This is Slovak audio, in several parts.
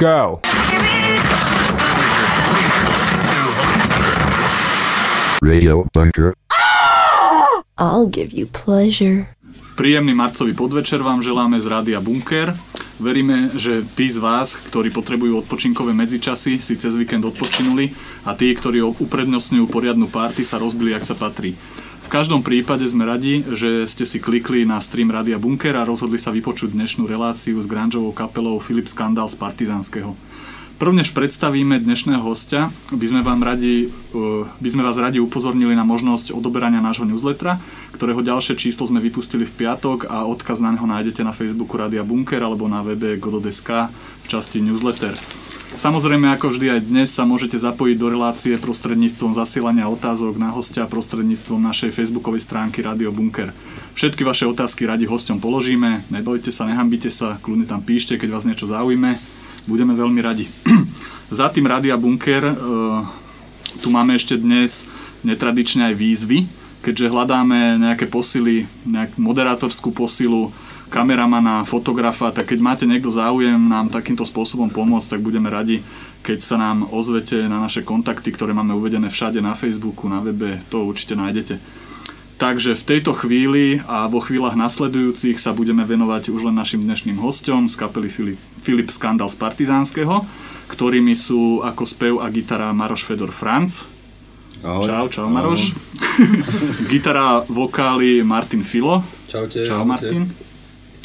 Go! Radio Bunker. I'll give you pleasure. Príjemný marcový podvečer vám želáme z Rádia Bunker. Veríme, že tí z vás, ktorí potrebujú odpočinkové medzičasy, si cez víkend odpočinuli a tí, ktorí uprednostňujú poriadnu party, sa rozbili, ak sa patrí. V každom prípade sme radi, že ste si klikli na stream Rádia Bunker a rozhodli sa vypočuť dnešnú reláciu s grungeovou kapelou Filip Skandal z Partizanského. Prvnež predstavíme dnešného hostia, by sme, vám radi, e, by sme vás radi upozornili na možnosť odoberania nášho newslettera, ktorého ďalšie číslo sme vypustili v piatok a odkaz na neho nájdete na Facebooku Radia Bunker alebo na webe godo.sk v časti newsletter. Samozrejme, ako vždy aj dnes sa môžete zapojiť do relácie prostredníctvom zasielania otázok na hostia prostredníctvom našej facebookovej stránky Radio Bunker. Všetky vaše otázky radi hosťom položíme, nebojte sa, nehambite sa, kľudne tam píšte, keď vás niečo zaujíme budeme veľmi radi. Za tým Radia Bunker e, tu máme ešte dnes netradične aj výzvy, keďže hľadáme nejaké posily, nejakú moderátorskú posilu, kameramana, fotografa, tak keď máte niekto záujem nám takýmto spôsobom pomôcť, tak budeme radi, keď sa nám ozvete na naše kontakty, ktoré máme uvedené všade na Facebooku, na webe, to určite nájdete. Takže v tejto chvíli a vo chvíľach nasledujúcich sa budeme venovať už len našim dnešným hostom z kapely Filip, Filip Skandal z Partizánskeho, ktorými sú ako spev a gitara Maroš Fedor Franc. Ahoj. Čau, čau Maroš. Gitara, vokály Martin Filo. Čaute. Čau ahojte.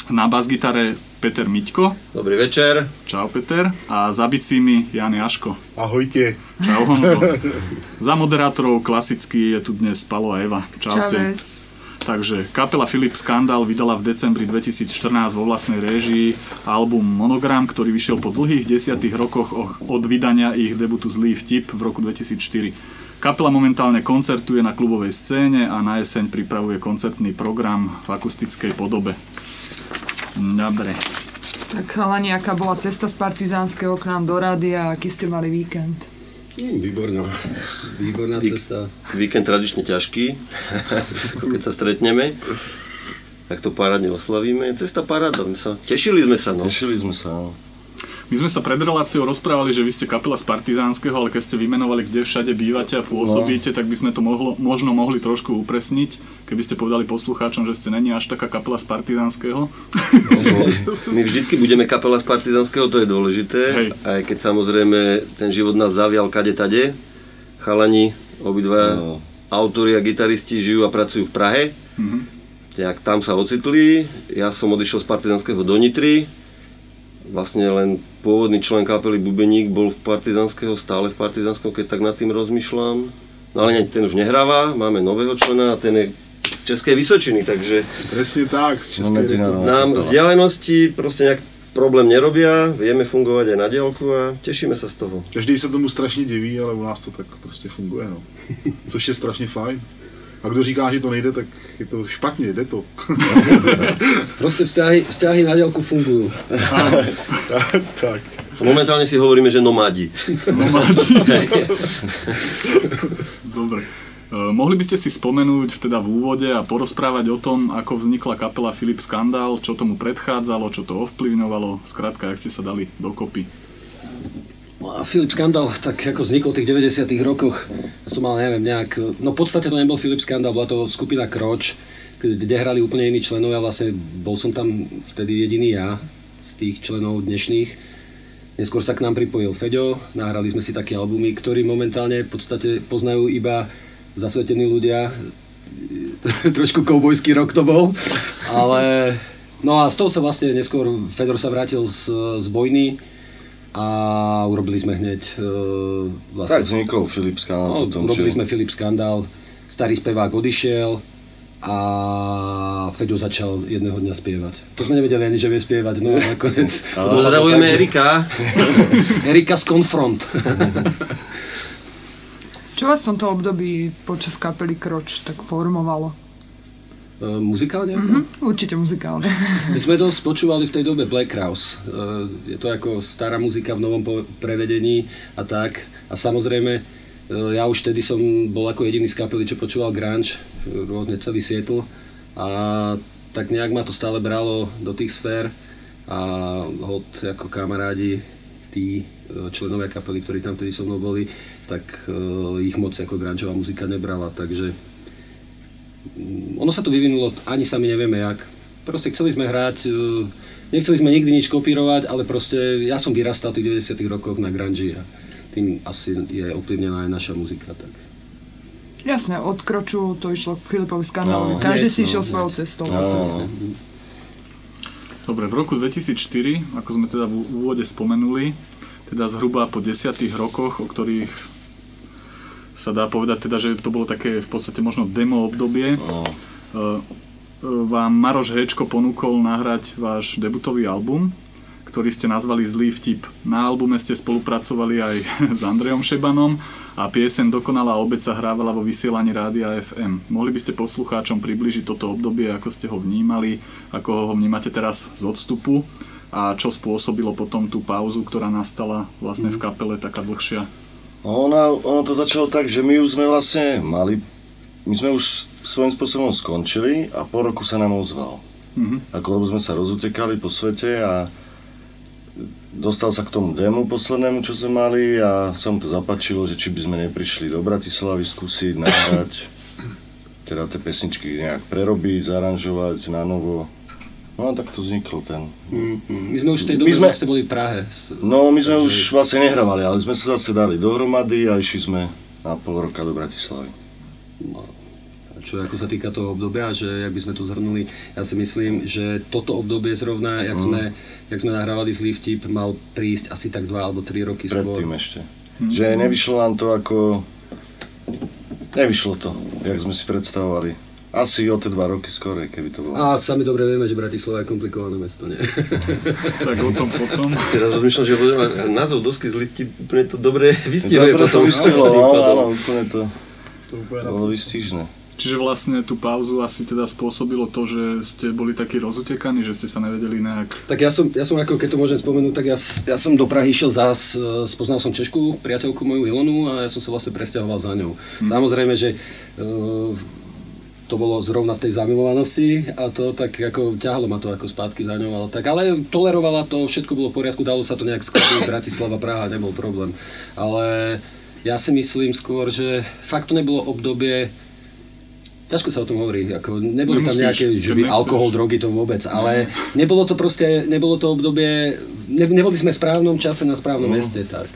Na bas-gitare Peter Miťko. Dobrý večer. Čau Peter. A za bicími Jan Jaško. Ahojte. Čau Honzo. za moderátorov klasicky je tu dnes Palo a Eva. Čaute. Čaves. Takže kapela Filip Skandal vydala v decembri 2014 vo vlastnej réžii album Monogram, ktorý vyšiel po dlhých desiatých rokoch od vydania ich debutu Zlý vtip v roku 2004. Kapela momentálne koncertuje na klubovej scéne a na jeseň pripravuje koncertný program v akustickej podobe. Dobre. Tak chalani, aká bola cesta z Partizánskeho k nám do rádia a aký ste mali víkend? Hm, Výborná. Výborná Vík- cesta. Víkend tradične ťažký, ako keď sa stretneme. Tak to parádne oslavíme. Cesta paráda, my sa, tešili sme sa, no. Tešili sme sa. no. My sme sa pred reláciou rozprávali, že vy ste kapela z Partizánskeho, ale keď ste vymenovali, kde všade bývate a pôsobíte, tak by sme to mohlo, možno mohli trošku upresniť, keby ste povedali poslucháčom, že ste není až taká kapela z Partizánskeho. My vždycky budeme kapela z Partizanského, to je dôležité. Hej. Aj keď samozrejme ten život nás zavial kade tade. Chalani, obidva No. autori a gitaristi žijú a pracujú v Prahe. Mhm. Tak tam sa ocitli. Ja som odišiel z Partizanského do Nitry. Vlastne len pôvodný člen kapely Bubeník bol v Partizanského, stále v Partizanskom, keď tak nad tým rozmýšľam. No ale ten už nehráva, máme nového člena a ten je z Českej Vysočiny, takže Presne tak, z No, Českej republiky. nám vzdialenosti proste nejak problém nerobia, vieme fungovať aj na diálku a tešíme sa z toho. Každý se tomu strašně diví, ale u nás to tak prostě funguje, no. Což je strašně fajn. A kdo říká, že to nejde, tak je to špatně, jde to. Proste vzťahy, vzťahy na diaľku fungujú. tak, tak. Momentálne si hovoríme, že nomádi. Dobre. E, mohli by ste si spomenúť teda v úvode a porozprávať o tom, ako vznikla kapela Filip Skandal, čo tomu predchádzalo, čo to ovplyvňovalo, skrátka, jak ste sa dali dokopy. No A Filip Skandal, tak ako vznikol v tých 90 rokoch, som mal, neviem, nejak, no v podstate to nebol Filip Skandal, bola to skupina Kroč, kde hrali úplne iní členovia, vlastne bol som tam vtedy jediný ja z tých členov dnešných. Neskôr sa k nám pripojil Feďo, nahrali sme si také albumy, ktorý momentálne v podstate poznajú iba zasvetení ľudia, trošku koubojský rok to bol, ale no a z toho sa vlastne neskôr Fedor sa vrátil z, z vojny a urobili sme hneď uh, vlastne... Tak vznikol Filip Skandál No, potom, urobili že- sme Filip skandál, starý spevák odišiel a Feďo začal jedného dňa spievať. To sme nevedeli ani, že vie spievať, no a nakoniec... Pozdravujeme tak, že- Erika. Erika z Confront. Čo vás v tomto období počas kapely Kroč tak formovalo? E, Muzikálne? Hm? Určite muzikálne. My sme dosť počúvali v tej dobe Black Crowes. E, Je to ako stará muzika v novom prevedení a tak. A samozrejme, e, ja už vtedy som bol ako jediný z kapely, čo počúval grunge, rôzne celý Seattle. A tak nejak ma to stále bralo do tých sfér a hod ako kamarádi, tí členovia kapely, ktorí tam vtedy so mnou boli, tak ich moc ako grungeová muzika nebrala, takže ono sa to vyvinulo, ani sami nevieme jak. Proste chceli sme hrať, e, nechceli sme nikdy nič kopírovať, ale proste ja som vyrastal v tých 90 rokoch na grunge a tým asi je ovplyvnená aj naša muzika. Tak. Jasné, od kroču to išlo k Filipovi skandálovi. No, Každý si no, išiel hneď. svojou cestou. No, Dobre, v roku 2004, ako sme teda v úvode spomenuli, teda zhruba po desiatých rokoch, o ktorých sa dá povedať teda, že to bolo také v podstate možno demo obdobie, e, vám Maroš Hečko ponúkol nahrať váš debutový album, ktorý ste nazvali Zlý vtip. Na albume ste spolupracovali aj s Andrejom Šebanom a piesen Dokonalá obec sa hrávala vo vysielaní Rádia FM. Mohli by ste poslucháčom približiť toto obdobie, ako ste ho vnímali, ako ho vnímate teraz z odstupu a čo spôsobilo potom tú pauzu, ktorá nastala vlastne v kapele, taká dlhšia. Ono, ono to začalo tak, že my už sme vlastne mali, my sme už svojím spôsobom skončili a po roku sa nám ozval. Mhm. Ako lebo sme sa rozutekali po svete a dostal sa k tomu dému poslednému, čo sme mali a sa mu to zapačilo, že či by sme neprišli do Bratislavy skúsiť nahrať, teda tie pesničky nejak prerobiť, zaranžovať na novo. No a tak to vzniklo ten. My sme už v tej My dobe sme- vlastne boli v Prahe. No my sme Takže- už vlastne nehrávali, ale sme sa zase dali dohromady a išli sme na pol roka do Bratislavy. A Čo ako sa týka toho obdobia, že jak by sme to zhrnuli, ja si myslím, že toto obdobie zrovna, jak, sme, jak sme nahrávali zlý vtip, mal prísť asi tak dva alebo tri roky Predtým skôr. ešte. Že nevyšlo nám to ako... Nevyšlo to, jak sme si predstavovali. Asi o tie dva roky skôr, keby to bolo. A sami dobre vieme, že Bratislava je komplikované mesto, nie? Tak o tom potom. Teraz rozmýšľam, že názov dosky zlý vtip, úplne to dobre vystihuje Dobre to potom. vystihlo, tým áno, pádom. áno, úplne to To úplne bolo vystížne. Čiže vlastne tú pauzu asi teda spôsobilo to, že ste boli takí rozutekaní, že ste sa nevedeli nejak... Tak ja som, ja som ako, keď to môžem spomenúť, tak ja, ja som do Prahy išiel zás, e, spoznal som Češku, priateľku moju Ilonu a ja som sa vlastne presťahoval za ňou. Samozrejme, že e, to bolo zrovna v tej zamilovanosti a to tak ako ťahalo ma to ako spátky za ňou, ale tak, ale tolerovala to, všetko bolo v poriadku, dalo sa to nejak skladiť, Bratislava, Praha, nebol problém. Ale ja si myslím skôr, že fakt to nebolo obdobie, ťažko sa o tom hovorí, ako neboli tam Nemusíš, nejaké, že by alkohol, drogy, to vôbec, ale nebolo to proste, nebolo to obdobie, ne, neboli sme v správnom čase na správnom mieste, tak.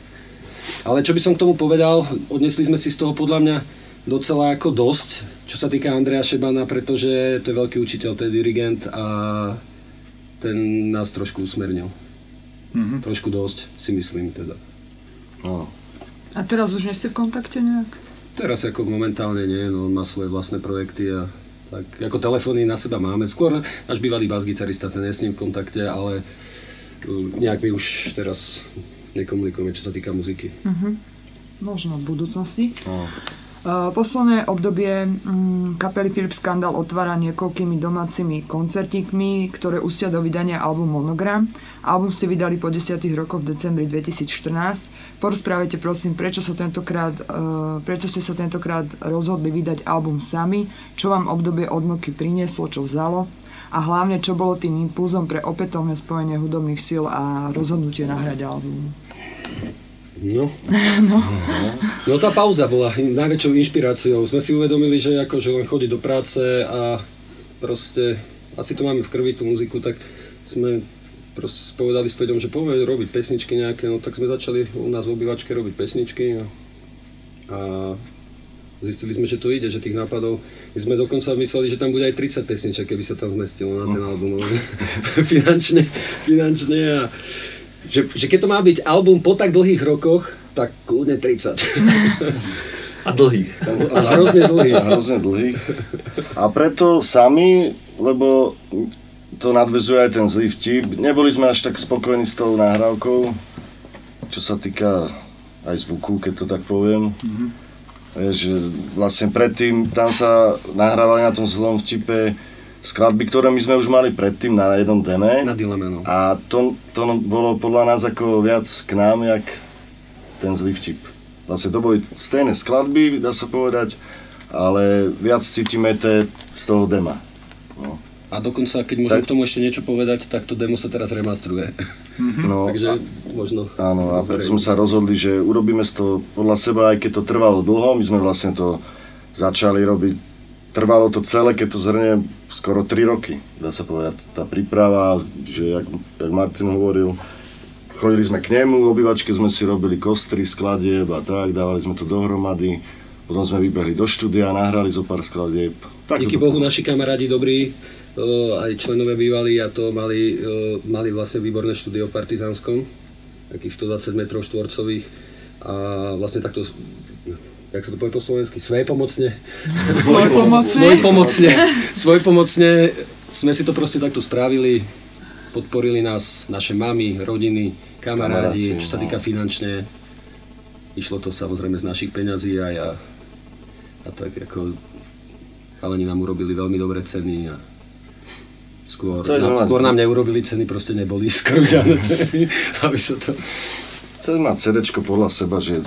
Ale čo by som k tomu povedal, odnesli sme si z toho podľa mňa docela ako dosť, čo sa týka Andreja Šebana, pretože to je veľký učiteľ, to je dirigent a ten nás trošku usmernil. Mhm. Trošku dosť, si myslím teda. No. A teraz už nie ste v kontakte nejak? Teraz ako momentálne nie, no on má svoje vlastné projekty a tak ako telefóny na seba máme. Skôr náš bývalý bas-gitarista, ten je s ním v kontakte, ale uh, nejak my už teraz nekomunikujeme, čo sa týka muziky. Možno v budúcnosti. No. Uh, Posledné obdobie mm, kapely Philip Scandal otvára niekoľkými domácimi koncertíkmi, ktoré ustia do vydania album Monogram. Album ste vydali po 10 rokoch v decembri 2014. Porozprávajte prosím, prečo, sa tentokrát, uh, prečo ste sa tentokrát rozhodli vydať album sami, čo vám obdobie odmoky prinieslo, čo vzalo a hlavne čo bolo tým impulzom pre opätovné spojenie hudobných síl a rozhodnutie nahrať album. No. no tá pauza bola najväčšou inšpiráciou. Sme si uvedomili, že akože len chodiť do práce a proste asi to máme v krvi tú muziku, tak sme proste spovedali s Fedom, že poďme robiť pesničky nejaké, no tak sme začali u nás v obývačke robiť pesničky a, a zistili sme, že to ide, že tých nápadov, my sme dokonca mysleli, že tam bude aj 30 pesniček, keby sa tam zmestilo na ten album, ale finančne, finančne a že, že keď to má byť album po tak dlhých rokoch, tak kľudne 30. A dlhých. A hrozne dlhých. A hrozne dlhých. A preto sami, lebo to nadvezuje aj ten zlý vtip, neboli sme až tak spokojní s tou nahrávkou, čo sa týka aj zvuku, keď to tak poviem. Vieš, že vlastne predtým tam sa nahrávali na tom zlom vtipe skladby, ktoré my sme už mali predtým na jednom deme. Na dileme, no. A to, to bolo podľa nás ako viac k nám, jak ten zlý vtip. Vlastne to boli stejné skladby, dá sa povedať, ale viac cítime te z toho dema. No. A dokonca, keď môžem Tak- k tomu ešte niečo povedať, tak to demo sa teraz remastruje. No, Takže možno Áno, a to preto sme sa rozhodli, že urobíme toho podľa seba, aj keď to trvalo dlho, my sme vlastne to začali robiť, trvalo to celé, keď to zhrnie skoro 3 roky, dá sa povedať, tá príprava, že jak, jak Martin hovoril, chodili sme k nemu, v obývačke sme si robili kostry, skladieb a tak, dávali sme to dohromady, potom sme vybehli do štúdia, nahrali zo pár skladieb. Tak Díky Bohu naši kamarádi dobrí, e, aj členovia bývali a to mali, e, mali vlastne výborné štúdio v Partizánskom, takých 120 metrov štvorcových. A vlastne takto, jak sa to povie po slovensky, svojpomocne. Svojpomocne? Svojpomocne. Svojpomocne sme si to proste takto spravili, podporili nás naše mamy, rodiny, kamarádi, čo sa no. týka finančne. Išlo to samozrejme z našich peňazí aj a, a tak ako chalani nám urobili veľmi dobré ceny a skôr, nám, skôr nám neurobili ceny, proste neboli skoro žiadne ceny, aby sa to... Chcem mať CD podľa seba, že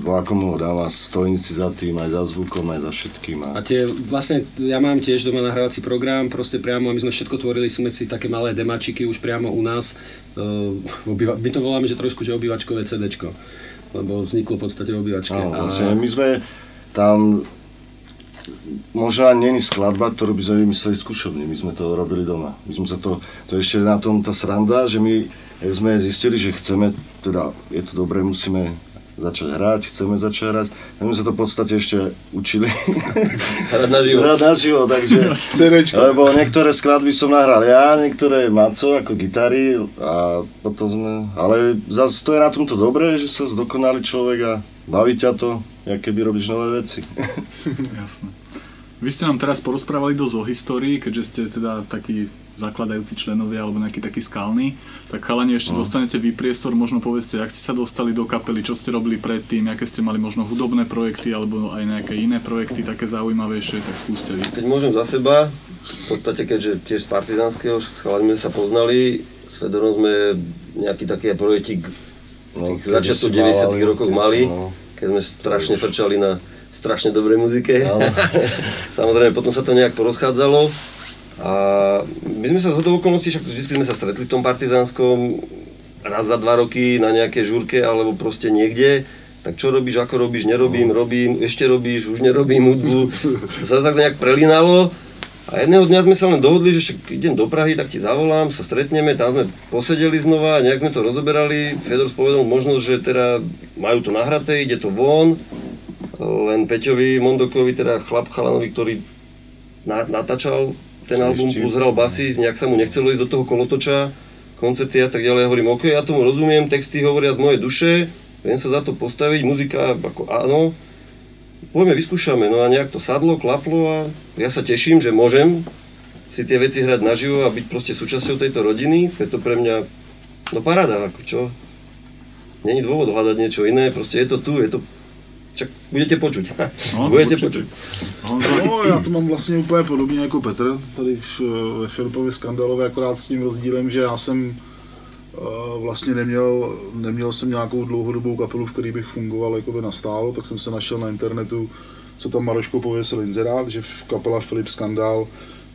vlakomu ho dáva, stojím si za tým, aj za zvukom, aj za všetkým. A A tie, vlastne, ja mám tiež doma nahrávací program, proste priamo, a my sme všetko tvorili, sme si také malé demačiky už priamo u nás. Uh, my to voláme, že trošku, že obývačkové CDčko, lebo vzniklo v podstate obývačke. áno, A- vlastne my sme tam, možno ani není skladba, ktorú by sme vymysleli skúšobne, my sme to robili doma. My sme sa to, to je ešte na tom tá sranda, že my jak sme zistili, že chceme, teda je to dobré, musíme začať hrať, chceme začať hrať, tak sme sa to v podstate ešte učili. Hrať naživo. Hrať naživo, takže... CDčko. Lebo niektoré skladby som nahral ja, niektoré Maco ako gitary a potom sme... Ale zase to je na tomto dobré, že sa zdokonali človek a baví ťa to, jak keby robíš nové veci. Jasné. Vy ste nám teraz porozprávali dosť o histórii, keďže ste teda takí zakladajúci členovia alebo nejaký taký skalný, tak chalani ešte No. dostanete vy priestor, možno povedzte, ak ste sa dostali do kapely, čo ste robili predtým, aké ste mali možno hudobné projekty alebo aj nejaké iné projekty, také zaujímavejšie, tak skúste vy. Keď môžem za seba, v podstate keďže tiež z Partizánskeho, však s chalami sme sa poznali, s Fedorom sme nejaký taký projektík No, začiatku si 90 mávali, rokoch keď si- mali, no. keď sme strašne frčali na strašne dobrej muzike. Samozrejme, potom sa to nejak porozchádzalo. A my sme sa z hodou okolností, však vždy sme sa stretli v tom partizánskom raz za dva roky na nejaké žurke alebo proste niekde. Tak čo robíš, ako robíš, nerobím, robím, ešte robíš, už nerobím hudbu. To sa tak nejak prelínalo. A jedného dňa sme sa len dohodli, že však idem do Prahy, tak ti zavolám, sa stretneme, tam sme posedeli znova, nejak sme to rozoberali. Fedor spovedal možnosť, že teda majú to nahraté, ide to von, len Peťovi Mondokovi, teda chlap chalanovi, ktorý na, natáčal ten album, hral basy, nejak sa mu nechcelo ísť do toho kolotoča, koncerty a tak ďalej. Ja hovorím, OK, ja tomu rozumiem, texty hovoria z mojej duše, viem sa za to postaviť, muzika, ako áno, poďme, vyskúšame. No a nejak to sadlo, klaplo a ja sa teším, že môžem si tie veci hrať naživo a byť proste súčasťou tejto rodiny. Je to pre mňa, no paráda, ako čo. Není dôvod hľadať niečo iné, proste je to tu, je to Čak budete počuť. No, budete určite. počuť. Honzo, No, já to mám vlastně úplně podobně jako Petr, tady v, ve Filipově skandalové, akorát s tím rozdílem, že já jsem eh, vlastně neměl, neměl jsem nějakou dlouhodobou kapelu, v které bych fungoval jakoby nastálo, tak jsem se našel na internetu, co tam Maroško pověsil inzerát, že v kapela Filip Skandál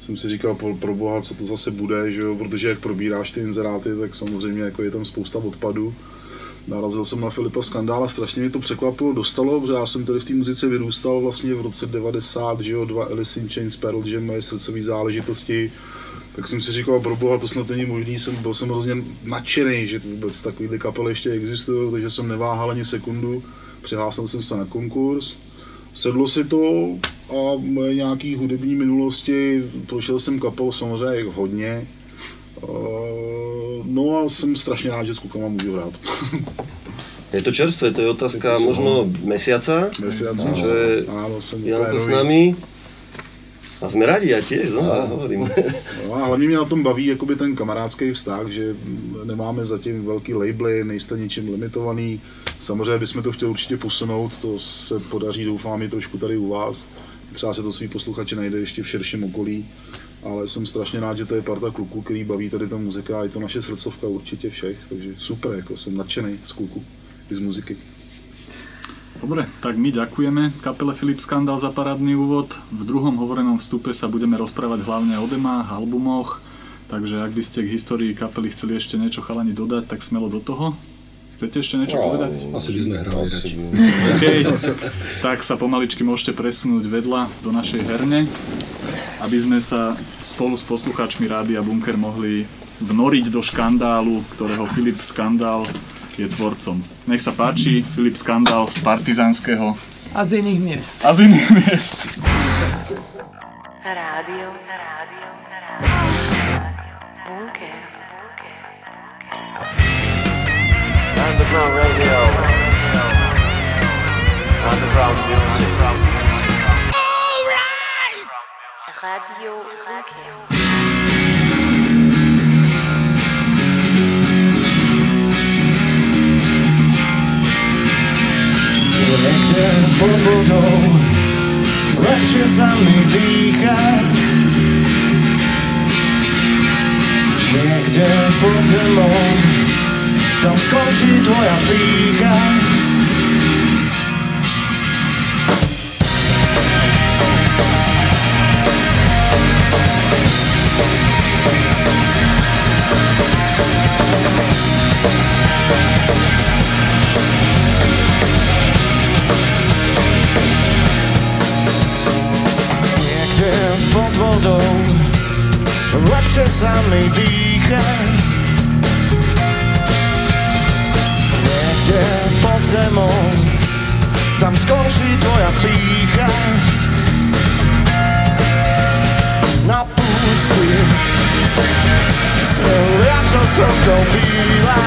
jsem si říkal, pro, pro boha, co to zase bude, že jo? protože jak probíráš ty inzeráty, tak samozřejmě jako je tam spousta odpadů. Narazil jsem na Filipa Skandál a strašně mě to překvapilo, dostalo, protože já jsem tady v té muzice vyrůstal vlastně v roce 90, že jo, dva Alice in Chains, Pearl Jam, moje srdcové záležitosti, tak jsem si říkal, pro boha, to snad není možný, jsem, byl jsem hrozně nadšený, že vůbec takovýhle kapely ještě existují, takže jsem neváhal ani sekundu, přihlásil jsem se na konkurs, sedlo si to a moje nějaký hudební minulosti, prošel jsem kapel samozřejmě hodně, Uh, no a jsem strašně rád, že s klukama můžu hrát. Je to čerstvé, to je otázka možno mesiaca, Mesiaca, že áno, som s nami. A sme radi, ja tiež, znova hovorím. No a hlavně mě na tom baví jakoby ten kamarádský vztah, že nemáme zatím velký labely, nejste ničím limitovaný. Samozřejmě bychom to chtěli určitě posunout, to se podaří, doufám, i trošku tady u vás. Třeba se to svý posluchače najde ještě v širším okolí. Ale jsem strašně rád, že to je parta kluků, který baví tady ta muzika a je to naše srdcovka určitě všech, takže super, jako jsem nadšený z kluků i z muziky. Dobre, tak my ďakujeme kapele Filip Skandal za parádny úvod. V druhom hovorenom vstupe sa budeme rozprávať hlavne o demách, albumoch, takže ak by ste k histórii kapely chceli ešte niečo chalani dodať, tak smelo do toho. Chcete ešte niečo povedať? Asi by sme hrali Asi radšej. by- OK, tak sa pomaličky môžete presunúť vedľa do našej herne, aby sme sa spolu s poslucháčmi Rádia Bunker mohli vnoriť do škandálu, ktorého Filip Skandál je tvorcom. Nech sa páči, Filip Skandál z Partizánskeho A z iných miest. a z iných miest. Radio, radio, radio. Bunker, bunker. Underground radio. Underground music. Radio, bunker. Niekde pod vodou lepšie sa mi dýcha Niekde pod zemou tam skončí tvoja pícha Niekde pod vodou lepšie sa mi dýcha Niekde pod zemou tam skončí tvoja pícha Na púšti Smev jak so slnkou býva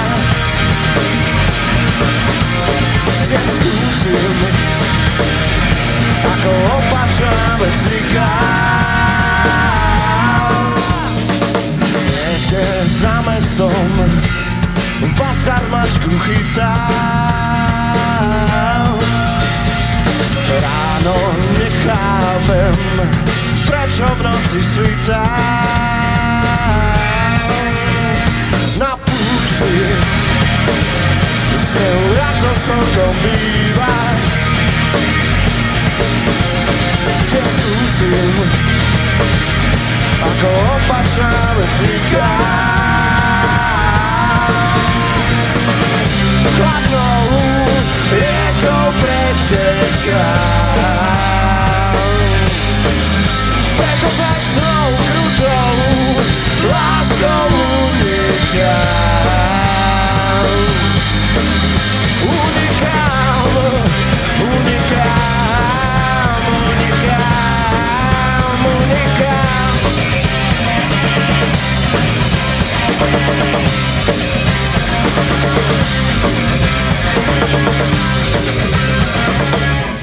Kde skúsim ako opačná vecníka bastard mačku chytá Ráno nechápem, prečo v noci svitá Na púšti Snehu jak so slnkom býva. Kde skúsim Ako opačná vecníka Chladnou riekou pretekám Preto začnou krutou láskou unikám Unikám, unikám, unikám, unikám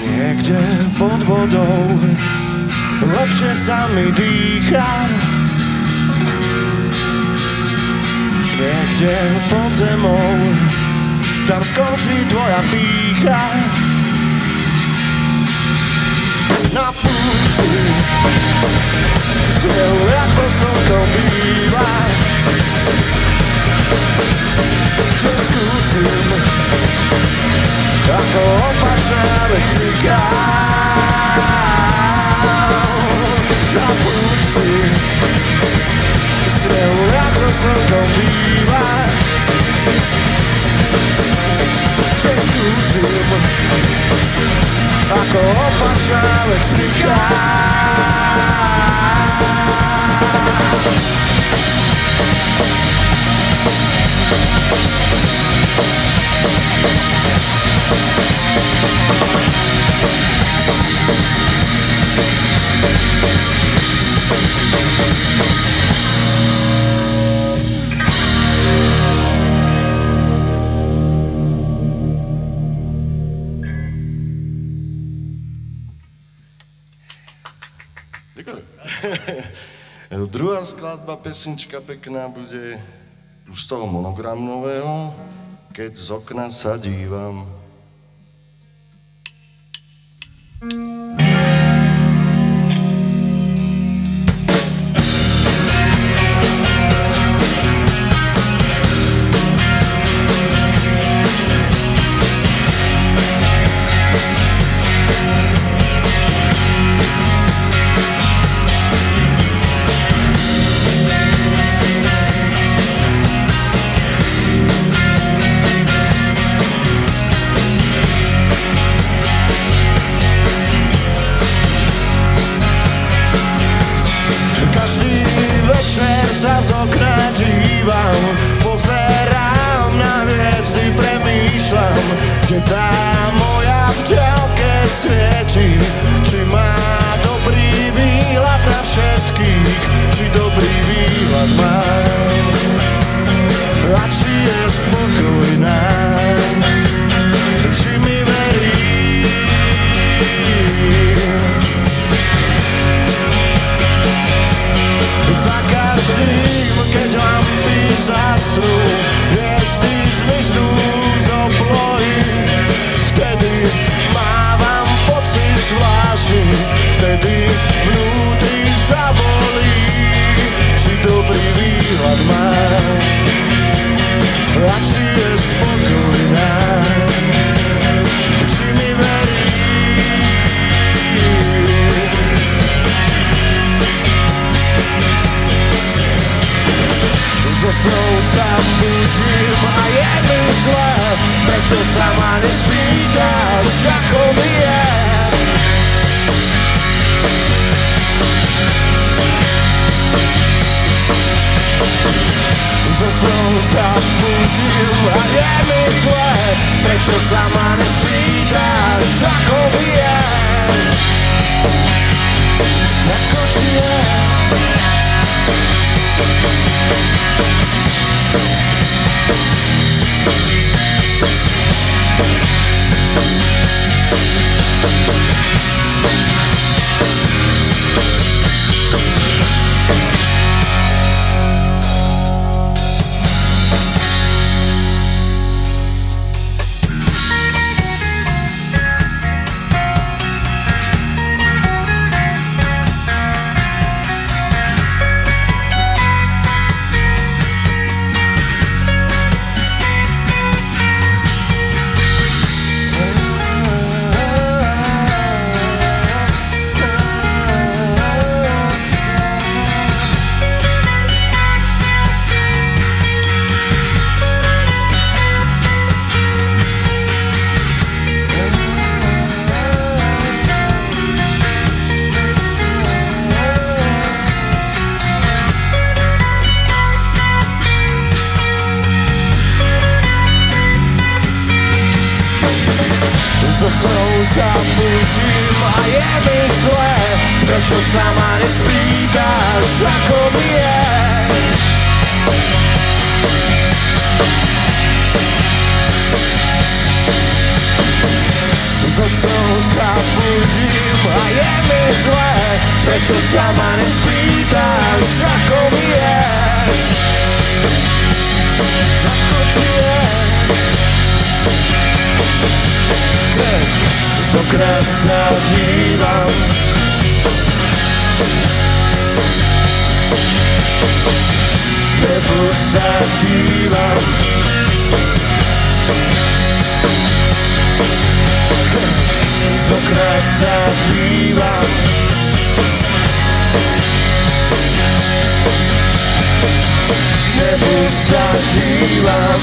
Niekde pod vodou lepšie sa mi dýcha. Niekde pod zemou tam skončí tvoja pícha Na púšti Snehu jak so slnkom býva Ты скусен, а то пожары снегал На пульсе Сел радиуса комбива Ты скусен, а то пожары снегал Druhá skladba, pesnička pekná bude už z toho monogramu nového, keď z okna sa dívam. sa Z okrasa piwa Nie wysadziłam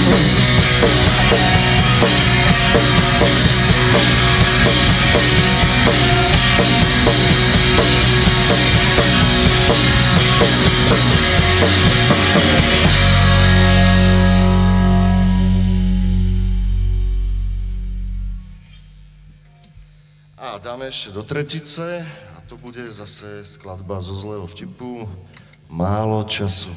Thank ešte do tretice a to bude zase skladba zo zlého vtipu Málo času.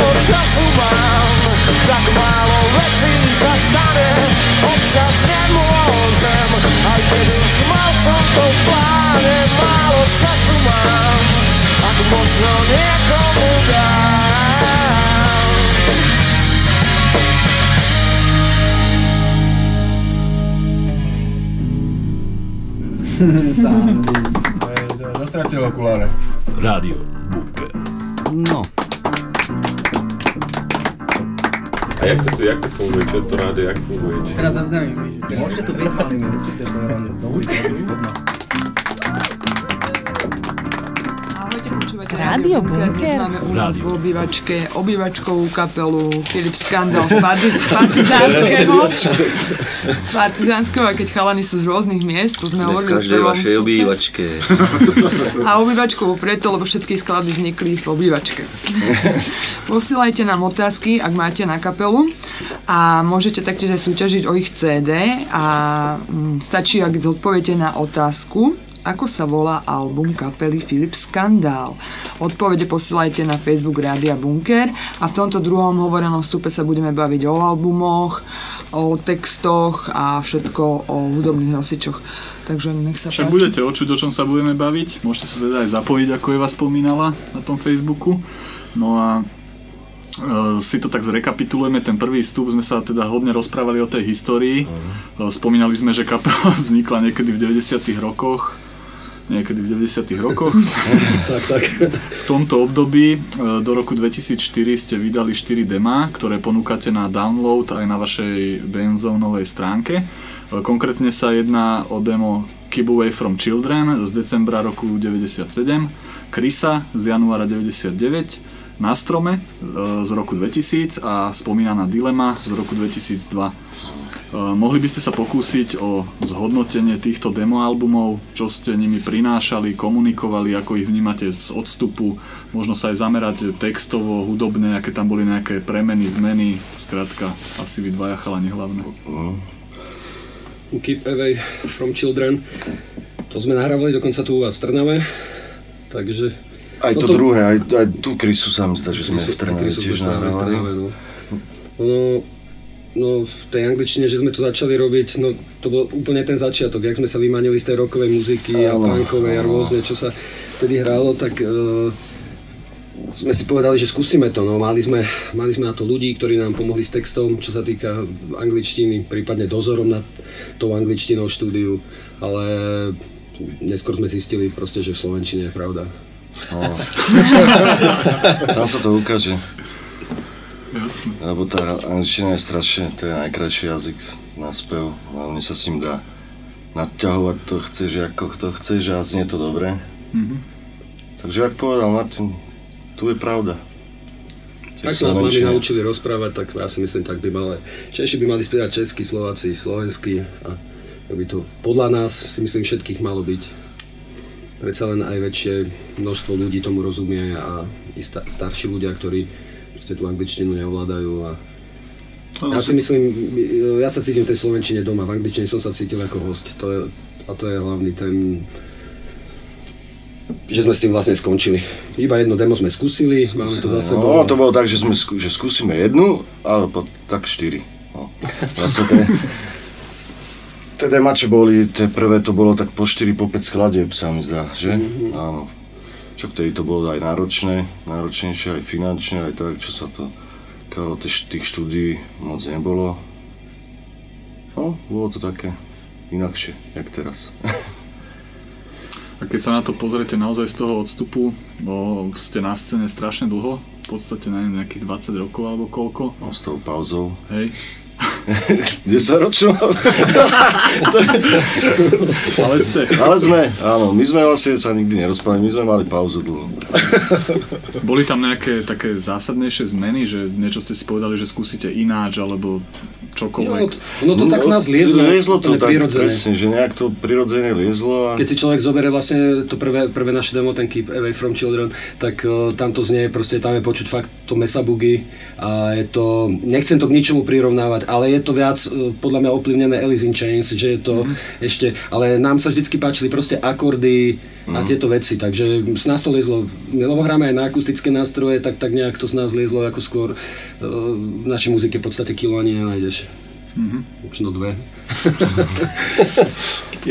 Málo času mám, tak málo vecí sa stane Občas nemôžem, aj keď už mal som to v pláne Málo času mám, ak možno niekomu dám Dostratil okuláre. Rádio Bunker. No. A jak to tu, jak to funguje? Čo to rádio, jak funguje? Teraz zaznamíme, že môžete to byť malými, určite to je dobrý Ahojte, Rádio Bunker. Dnes máme u nás v obývačke obývačkovú kapelu Filip Skandal z, Partiz- z Partizánskeho. z Partizánskeho, a keď chalani sú z rôznych miest, to sme Sme v hovorili každej prvom vašej obývačke. A obývačkovú preto, lebo všetky skladby vznikli v obývačke. Posielajte nám otázky, ak máte na kapelu a môžete taktiež aj súťažiť o ich CD a mm, stačí, ak zodpoviete na otázku, ako sa volá album kapely Philip Skandál. Odpovede posielajte na Facebook Rádia Bunker a v tomto druhom hovorenom stupe sa budeme baviť o albumoch, o textoch a všetko o hudobných nosičoch. Takže nech sa Však páči. budete očuť, o čom sa budeme baviť. Môžete sa teda aj zapojiť, ako Eva spomínala na tom Facebooku. No a e, si to tak zrekapitulujeme, ten prvý vstup sme sa teda hodne rozprávali o tej histórii. E, Spomínali sme, že kapela vznikla niekedy v 90 rokoch. Niekedy v 90 rokoch. tak, tak. V tomto období e, do roku 2004 ste vydali 4 demá, ktoré ponúkate na download aj na vašej Benzónovej stránke. E, Konkrétne sa jedná o demo Keep Away From Children z decembra roku 97, Krisa z januára 99, Na strome e, z roku 2000 a spomínaná Dilema z roku 2002. Uh, mohli by ste sa pokúsiť o zhodnotenie týchto demoalbumov, čo ste nimi prinášali, komunikovali, ako ich vnímate z odstupu, možno sa aj zamerať textovo, hudobne, aké tam boli nejaké premeny, zmeny, skrátka, asi vy dvaja chalani hlavne. Keep Away from Children. To sme nahrávali dokonca tu u vás v Trnave. Takže... Aj to Toto- druhé, aj, aj tú krysu sa mi zdá, že sme v Krysu- Trnave Krysu tiež v nahrávali. Trnave, no. Ono, no v tej angličtine, že sme to začali robiť, no to bol úplne ten začiatok, jak sme sa vymanili z tej rockovej muziky a punkovej a rôzne, čo sa vtedy hrálo, tak uh, sme si povedali, že skúsime to. No, mali, sme, mali sme na to ľudí, ktorí nám pomohli s textom, čo sa týka angličtiny, prípadne dozorom nad tou angličtinou v štúdiu, ale neskôr sme zistili proste, že v Slovenčine je pravda. No. Tam sa to ukáže. Jasne. Lebo tá angličtina je strašne, to je najkrajší jazyk na spev. Hlavne sa s ním dá nadťahovať to chceš, ako to chceš a znie to dobre. Mhm. Takže, ako povedal Martin, tu je pravda. Tak sa nás mami naučili rozprávať, tak ja si myslím, tak by mali. Češi by mali spievať česky, Slováci, slovensky a by to podľa nás si myslím všetkých malo byť. Predsa len aj väčšie množstvo ľudí tomu rozumie a i sta- starší ľudia, ktorí proste tú angličtinu neovládajú a ja si myslím, ja sa cítim v tej Slovenčine doma, v angličtine som sa cítil ako host. To je, a to je hlavný ten, že sme s tým vlastne skončili. Iba jedno demo sme skúsili, máme to za sebou. No, to bolo tak, že, sme, že skúsime jednu, ale po, tak štyri. No. Zase tie, tie demače boli, tie prvé to bolo tak po 4 po 5 skladieb sa mi zdá, že? Mhm. Áno. Čo vtedy to bolo aj náročné, náročnejšie aj finančne, aj tak, čo sa to kalo tých, tých štúdií moc nebolo. No, bolo to také inakšie, jak teraz. A keď sa na to pozriete naozaj z toho odstupu, bo ste na scéne strašne dlho, v podstate na nejakých 20 rokov alebo koľko. No, s tou pauzou. Hej. 10 ročnú? Ale ste. Ale sme, áno, my sme vlastne sa nikdy nerozprávali, my sme mali pauzu dlho. Boli tam nejaké také zásadnejšie zmeny, že niečo ste si povedali, že skúsite ináč, alebo čokoľvek? No, ono to tak z nás liezlo, Liezlo to tak, prirodzene. presne, že nejak to prirodzene liezlo a... Keď si človek zoberie vlastne to prvé, prvé naše demo, ten Keep Away From Children, tak uh, tam to znie, proste tam je počuť fakt to mesa bugy a je to, nechcem to k ničomu prirovnávať, ale je to viac uh, podľa mňa ovplyvnené Alice in Chains, že je to mm-hmm. ešte, ale nám sa vždycky páčili proste akordy a Mhm. tieto veci, takže z nás to liezlo, lebo hráme aj na akustické nástroje, tak, tak nejak to z nás liezlo ako skôr uh, v našej muzike v podstate kilo ani nenájdeš. Mhm. Možno dve.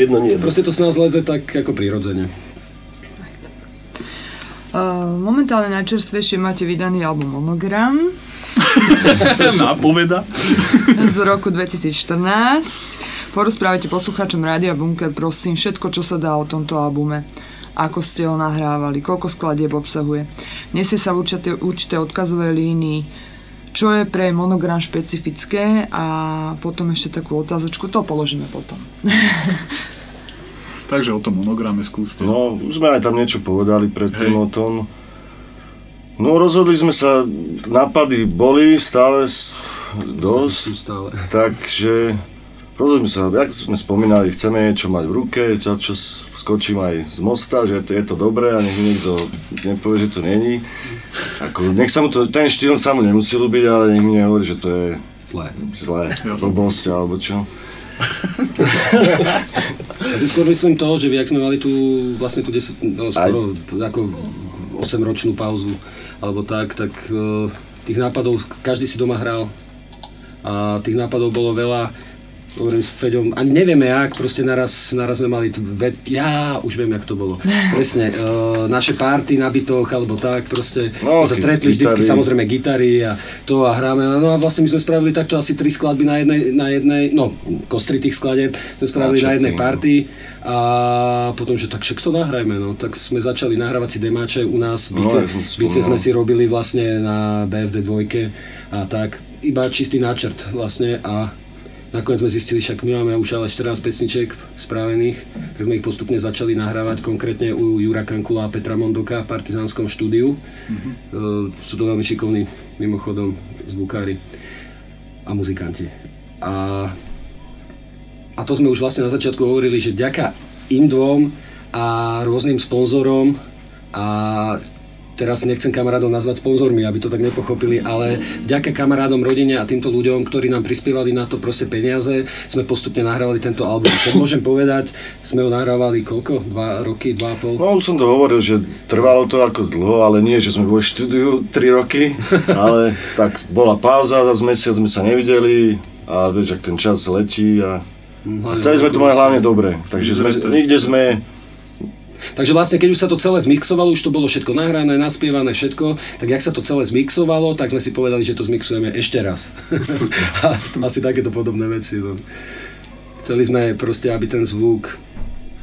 Jedno nie. Proste to z nás leze tak ako prirodzene. Uh, momentálne najčerstvejšie máte vydaný album Monogram Nápoveda. z roku 2014. Porozprávajte poslucháčom Rádia Bunker, prosím, všetko, čo sa dá o tomto albume. Ako ste ho nahrávali, koľko skladieb obsahuje. Nesie sa v určité, určité odkazové línii, čo je pre monogram špecifické a potom ešte takú otázočku, to položíme potom. Takže o tom monograme skúste. No, už sme aj tam niečo povedali predtým Hej. o tom. No, rozhodli sme sa, nápady boli stále dosť, Stále. takže rozhodli sme sa, jak sme spomínali, chceme niečo mať v ruke, čo, čo skočím aj z mosta, že to, je to dobré a nech niekto nepovie, že to není. Ako, nech sa mu to, ten štýl sa mu nemusí ľúbiť, ale nech mi nehovorí, že to je Zlé. zlé, blbosť alebo čo. Ja si skôr myslím to, že jak sme mali tu vlastne tu 10, no, skoro ako 8 ročnú pauzu, alebo tak, tak eh, tých nápadov, každý si doma hral a tých nápadov bolo veľa. Hovorím s Feďom, ani nevieme jak, proste naraz, naraz sme mali tu, ve, ja už viem jak to bolo. Presne, uh, naše party na bytoch alebo tak, proste No, no, sa stretli vždycky gitary. samozrejme gitary a to a hráme. No a vlastne my sme spravili takto asi tri skladby na jednej, na jednej no kostry tých skladeb sme spravili No, na jednej všetkým. party a potom, že tak však to nahrajme, no. Tak sme začali nahrávať si demáče u nás, No, bice, si bice sme si robili vlastne na BFD 2 a tak, iba čistý náčrt vlastne a nakoniec sme zistili, však my máme už ale 14 pesničiek spravených, tak sme ich postupne začali nahrávať konkrétne u Jura Kankula a Petra Mondoka v Partizánskom štúdiu. Mhm. Uh, sú to veľmi šikovní, mimochodom, zvukári a muzikanti. A a to sme už vlastne na začiatku hovorili, že ďaká im dvom a rôznym sponzorom a teraz nechcem kamarádov nazvať sponzormi, aby to tak nepochopili, ale vďaka kamarádom, rodine a týmto ľuďom, ktorí nám prispievali na to proste peniaze, sme postupne nahrávali tento album. Čo môžem povedať, sme ho nahrávali koľko? Dva roky, dva a pol? No už som to hovoril, že trvalo to ako dlho, ale nie, že sme boli v štúdiu 3 roky, ale tak bola pauza, za mesiac sme sa nevideli a vieš, ak ten čas letí a, a chceli sme to mať hlavne dobre, takže sme, nikde sme Takže vlastne, keď už sa to celé zmixovalo, už to bolo všetko nahrané, naspievané, všetko, tak jak sa to celé zmixovalo, tak sme si povedali, že to zmixujeme ešte raz. a asi takéto podobné veci. No. Chceli sme proste, aby ten zvuk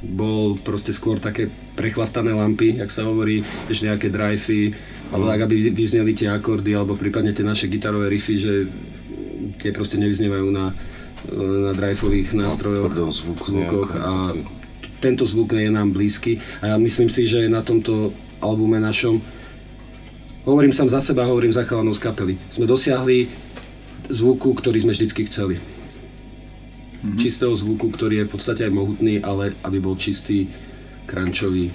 bol proste skôr také prechlastané lampy, jak sa hovorí, ešte nejaké drivey, alebo tak, aby vyzneli tie akordy, alebo prípadne tie naše gitarové riffy, že tie proste nevyznievajú na, na driveových nástrojoch, pardon, zvuk zvukoch a tento zvuk je nám blízky a ja myslím si, že na tomto albume našom hovorím sám za seba, hovorím za chalanov z kapely. Sme dosiahli zvuku, ktorý sme vždycky chceli. Mm-hmm. Čistého zvuku, ktorý je v podstate aj mohutný, ale aby bol čistý, krančový,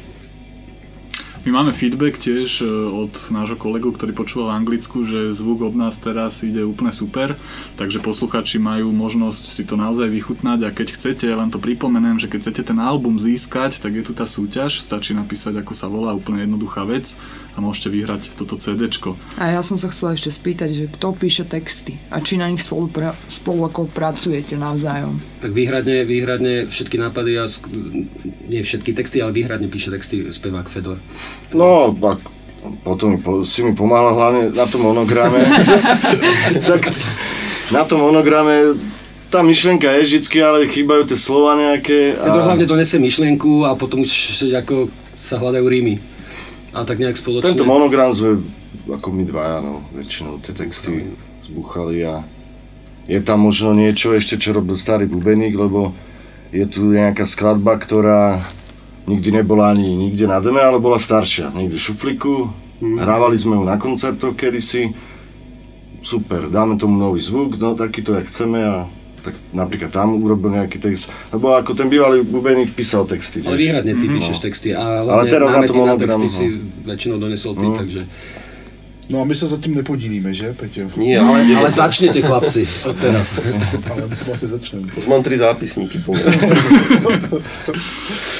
My máme feedback tiež e, od nášho kolegu, ktorý počúval Anglicku, že zvuk od nás teraz ide úplne super, takže posluchači majú možnosť si to naozaj vychutnať a keď chcete, ja vám to pripomeniem, že keď chcete ten album získať, tak je tu tá súťaž, stačí napísať, ako sa volá, úplne jednoduchá vec a môžete vyhrať toto CDčko. A ja som sa chcela ešte spýtať, že kto píše texty a či na nich spolu, pra, spolu ako pracujete navzájom. Tak výhradne, výhradne všetky nápady a sk- nie všetky texty, ale výhradne píše texty spevák Fedor. No, a potom si mi pomáhala hlavne na tom monograme. tak na tom monograme tá myšlienka je vždycky, ale chýbajú tie slova nejaké. Fedor hlavne donese myšlienku a potom už ako sa hľadajú rímy. A tak nejak spoločne. Tento monogram sme, ako my dvaja, no, väčšinou tie texty zbuchali a je tam možno niečo ešte, čo robil starý bubeník, lebo je tu nejaká skladba, ktorá nikdy nebola ani nikde na dome, ale bola staršia. Niekde v šufliku, hrávali sme ju na koncertoch kedysi. Super, dáme tomu nový zvuk, no takýto, jak chceme a tak napríklad tam urobil nejaký text, lebo ako ten bývalý bubeník písal texty tiež. Ale výhradne ty Mhm. píšeš No. texty a Ale hlavne teraz na na monogramu, texty si no. väčšinou donesol ty, No. takže... No a my sa zatím nepodílíme, že, Peťo? Nie, ale, ale začnete chlapci, od teraz. ale vlastne začneme. Už mám tri zápisníky plné.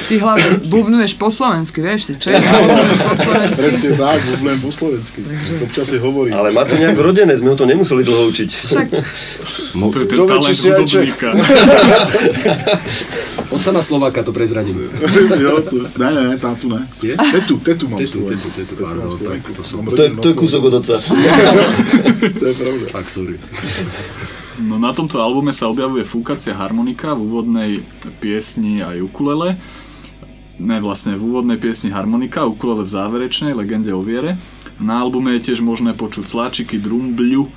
Ty hlavne bubnuješ po slovensky, vieš si? Bubnuješ po slovensky. Presne tak, bublujem po slovensky. Občas si hovorím. Ale má to nejak rodené, sme ho to nemuseli dlho učiť. Však Mo- To je ten talent Čech. hudobníka. Od sama Slováka to prezradím. jo, tu, ne, ne, ne, tam tu ne. Je? Tetu, tetu mám Tetu, Slovenku. tetu, tetu, Tetu pardon, mám Slovenku. tak, to som- Mám To je, rodinu to je na kúsok od oca. To je pravda. Tak, sorry. No na tomto albume sa objavuje fúkacia harmonika v úvodnej piesni aj ukulele. Ne, vlastne v úvodnej piesni harmonika, ukulele v záverečnej, legende o viere. Na albume je tiež možné počuť sláčiky, drumbľu,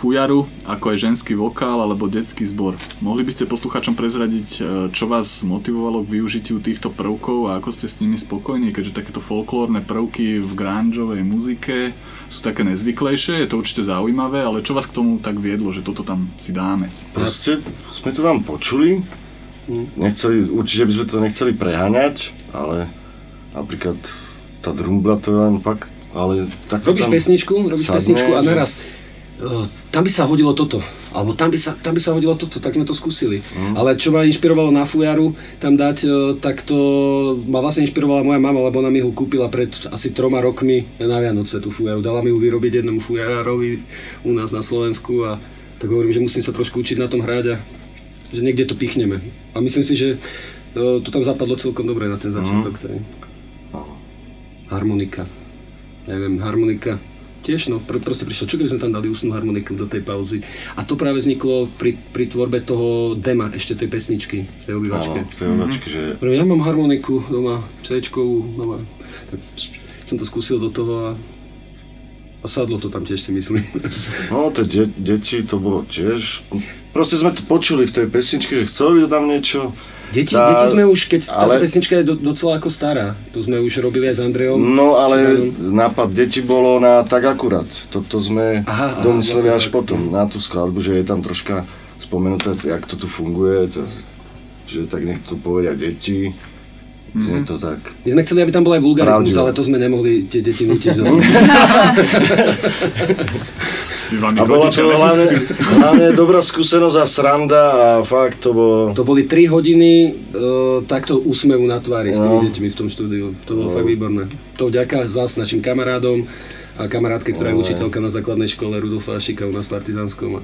fujaru, ako aj ženský vokál alebo detský zbor. Mohli by ste posluchačom prezradiť, e, čo vás motivovalo k využitiu týchto prvkov a ako ste s nimi spokojní, keďže takéto folklórne prvky v grungeovej muzike sú také nezvyklejšie, je to určite zaujímavé, ale čo vás k tomu tak viedlo, že toto tam si dáme? Proste sme to tam počuli, nechceli, určite by sme to nechceli preháňať, ale napríklad tá drumbla to je len fakt, ale tak to Robíš tam pesničku, robíš sadne, pesničku a naraz tam by sa hodilo toto, alebo tam by sa, tam by sa hodilo toto, tak sme to skúsili. Mhm. Ale čo ma inšpirovalo na fujaru tam dať, uh, tak to ma vlastne inšpirovala moja mama, lebo ona mi ho kúpila pred asi troma rokmi na Vianoce tú fujaru. Dala mi ju vyrobiť jednomu fujarárovi u nás na Slovensku a tak hovorím, že musím sa trošku učiť na tom hrať a že niekde to pichneme. A myslím si, že uh, to tam zapadlo celkom dobre na ten začiatok. Mm. Harmonika. Neviem, harmonika. Tiež no, pr- proste prišlo, čo keby sme tam dali ústnu harmoniku do tej pauzy. A to práve vzniklo pri, pri tvorbe toho dema, ešte tej pesničky, tej obývačke. Áno, tej obývačke, že- Hovorím, Ja mám harmoniku doma, c doma. Tak som to skúsil do toho a, a sadlo to tam tiež si myslím. No, tie de- deti, to bolo tiež... Proste sme to počuli v tej pesničke, že chceli by to tam niečo. Deti, Tá- deti sme už, keď tá ale- pesnička je do, docela ako stará, to sme už robili aj s Andrejom. No ale Šiganom. nápad deti bolo na tak akurát. Toto sme Aha, aha, domysleli vlastne až tak. potom, na tú skladbu, že je tam troška spomenuté, jak to tu funguje. To, že tak nech to povedia deti. Mm-hmm. Je to tak. My sme chceli, aby tam bol aj vulgarizmus, Pravdivo. ale to sme nemohli tie deti nutiť do A bola to hlavne, hlavne dobrá skúsenosť a sranda a fakt to bolo... To boli 3 hodiny uh, takto úsmevu na tvári s tými No. deťmi v tom štúdiu. To bolo No. fakt výborné. To vďaka zás našim kamarádom a kamarátke, ktorá je No. učiteľka na základnej škole Rudolfa Ašika u nás v Partizánskom.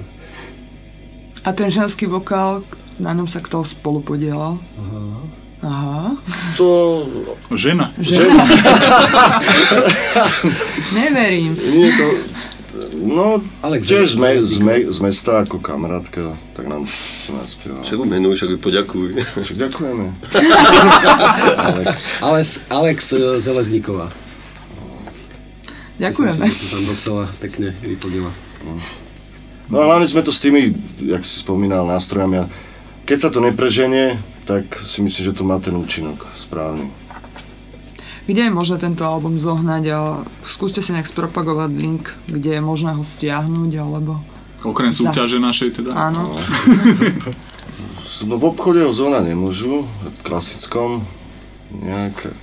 A ten ženský vokál, na ňom sa kto spolu podielal? Aha. To... Žena. Žena. Neverím. Nie to... No, Alex tiež z, me, Zeleníkov. z, me, z mesta ako kamarátka, tak nám to naspievala. Však ju menuj, však ju poďakuj. Však ďakujeme. Alex. Alex, Alex eh, Zelezníková. Ďakujeme. Myslím, že to tam docela pekne vyplnila. No a hlavne sme to s tými, jak si spomínal, nástrojami. a Keď sa to nepreženie, tak si myslím, že to má ten účinok správny. Kde je možné tento album zohnať a skúste si nejak spropagovať link, kde je možné ho stiahnuť, alebo... Okrem Za- súťaže našej teda. Áno. No v obchode ho zóna nemôžu, v klasickom nejak...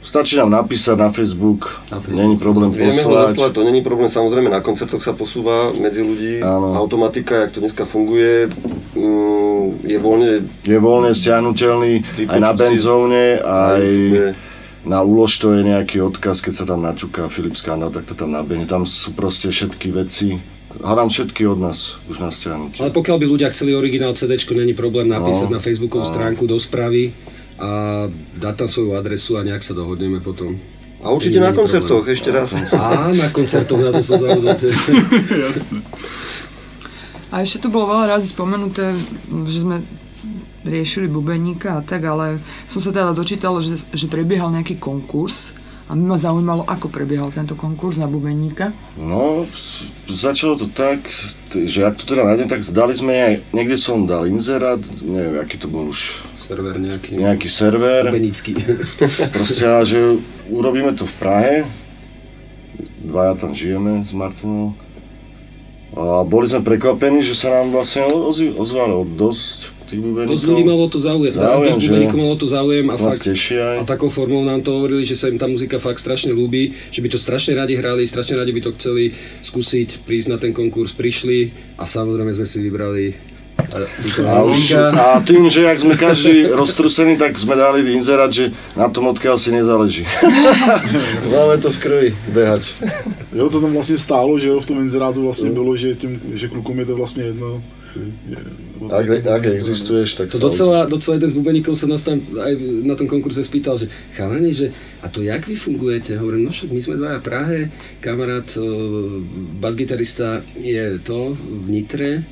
Stačí nám napísať na Facebook, není problém Vieme ho poslať. zaslať, to není problém, samozrejme na koncertoch sa posúva medzi ľudí, Áno. automatika, jak to dneska funguje, mm, je voľne Je voľne stiahnutelný aj na benzóne, aj YouTube. Na úlož to je nejaký odkaz, keď sa tam naťuká Filip Skandal, tak to tam nabehne. Tam sú proste všetky veci. Hádam všetky od nás už na stiahnutie. Ale pokiaľ by ľudia chceli originál CD, není problém napísať No. na Facebookovú No. stránku do správy a dať tam svoju adresu a nejak sa dohodneme potom. A určite na koncertoch, problém. ešte raz. Á, na koncertoch, na to som zabudol. Jasné. A ešte tu bolo veľa razy spomenuté, že sme riešili bubeníka a tak, ale som sa teda dočítala, že, že prebiehal nejaký konkurs a ma zaujímalo, ako prebiehal tento konkurs na bubeníka. No, začalo to tak, že ak to teda nájdem, tak zdali sme niekde som dal inzerát, neviem, aký to bol už, Server nejaký. nejaký server. Bubenický. Proste, že urobíme to v Prahe, dvaja tam žijeme s Martinou. A boli sme prekvapení, že sa nám vlastne ozv- ozvalo dosť tých bubeníkov. Dosť ľudí malo to záujem, Záujem, dosť bubeníkov malo to záujem a fakt a takou formou nám to hovorili, že sa im tá muzika fakt strašne ľúbi, že by to strašne radi hrali, strašne radi by to chceli skúsiť, prísť na ten konkurs, prišli a samozrejme sme si vybrali a, A, už, a tým, že jak sme každý roztrusení, tak sme dali inzerát, že na tom odkiaľ si nezáleží. Máme to v krvi, behať. Jo, to tam vlastně stálo, že jo, v tom inzerátu vlastně bylo, že, těm, že klukům je to vlastně jedno. Ak, ak existuješ, tak To sa docela, docela jeden z bubeníkov sa nás tam aj na tom konkurze spýtal, že chalani, že a to jak vy fungujete? Hovorím, no však my sme dvaja v Prahe, kamarát, basgitarista je to v Nitre,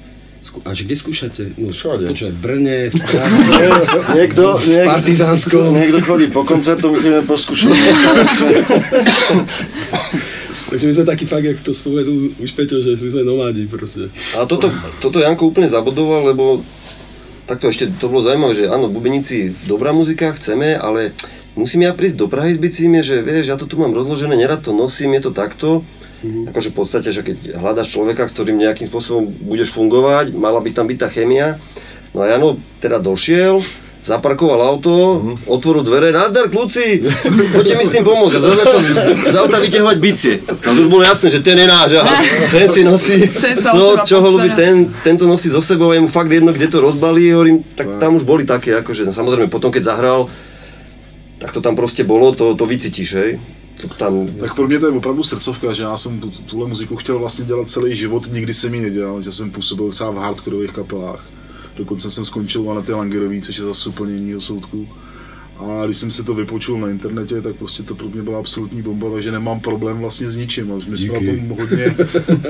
a že kde skúšate? No, Všade. Počúvaj, v Brne, v Prahe, Niekto, v Partizánskom. niekto chodí po koncertu, my chodíme po skúšaniu. Takže my sme takí fakt, jak to spomenul už Peťo, že my sme nomádi proste. A toto, toto Janko úplne zabodoval, lebo takto ešte to bolo zaujímavé, že áno, bubenici, dobrá muzika, chceme, ale musím ja prísť do Prahy s bicími, že vieš, ja to tu mám rozložené, nerad to nosím, je to takto. Mm-hmm. Akože v podstate, že keď hľadaš človeka, s ktorým nejakým spôsobom budeš fungovať, mala by tam byť tá chemia. No a Jano teda došiel, zaparkoval auto, mm-hmm. otvoril dvere, nazdar kľúci, poďte mi s tým pomôcť. A začal z auta vyťahovať bicie. A to už bolo jasné, že ten je náš, a ten si nosí Ten to, čo ho ľubí, ten, tento nosí zo sebou, je mu fakt jedno, kde to rozbalí, hovorím, tak tam už boli také, akože samozrejme potom, keď zahral, tak to tam proste bolo, to, to vycítíš, hej. To tam, Tak pro mě to je opravdu srdcovka, že já jsem tu, tuhle muziku chtěl vlastně dělat celý život, nikdy jsem ji nedělal, že jsem působil třeba v hardcoreových kapelách. Dokonce jsem skončil na té Langerový, což je zase úplně jinýho soudku. A když jsem si to vypočul na internetě, tak prostě to pro mě byla absolutní bomba, takže nemám problém vlastně s ničím. My jsme, na tom hodně,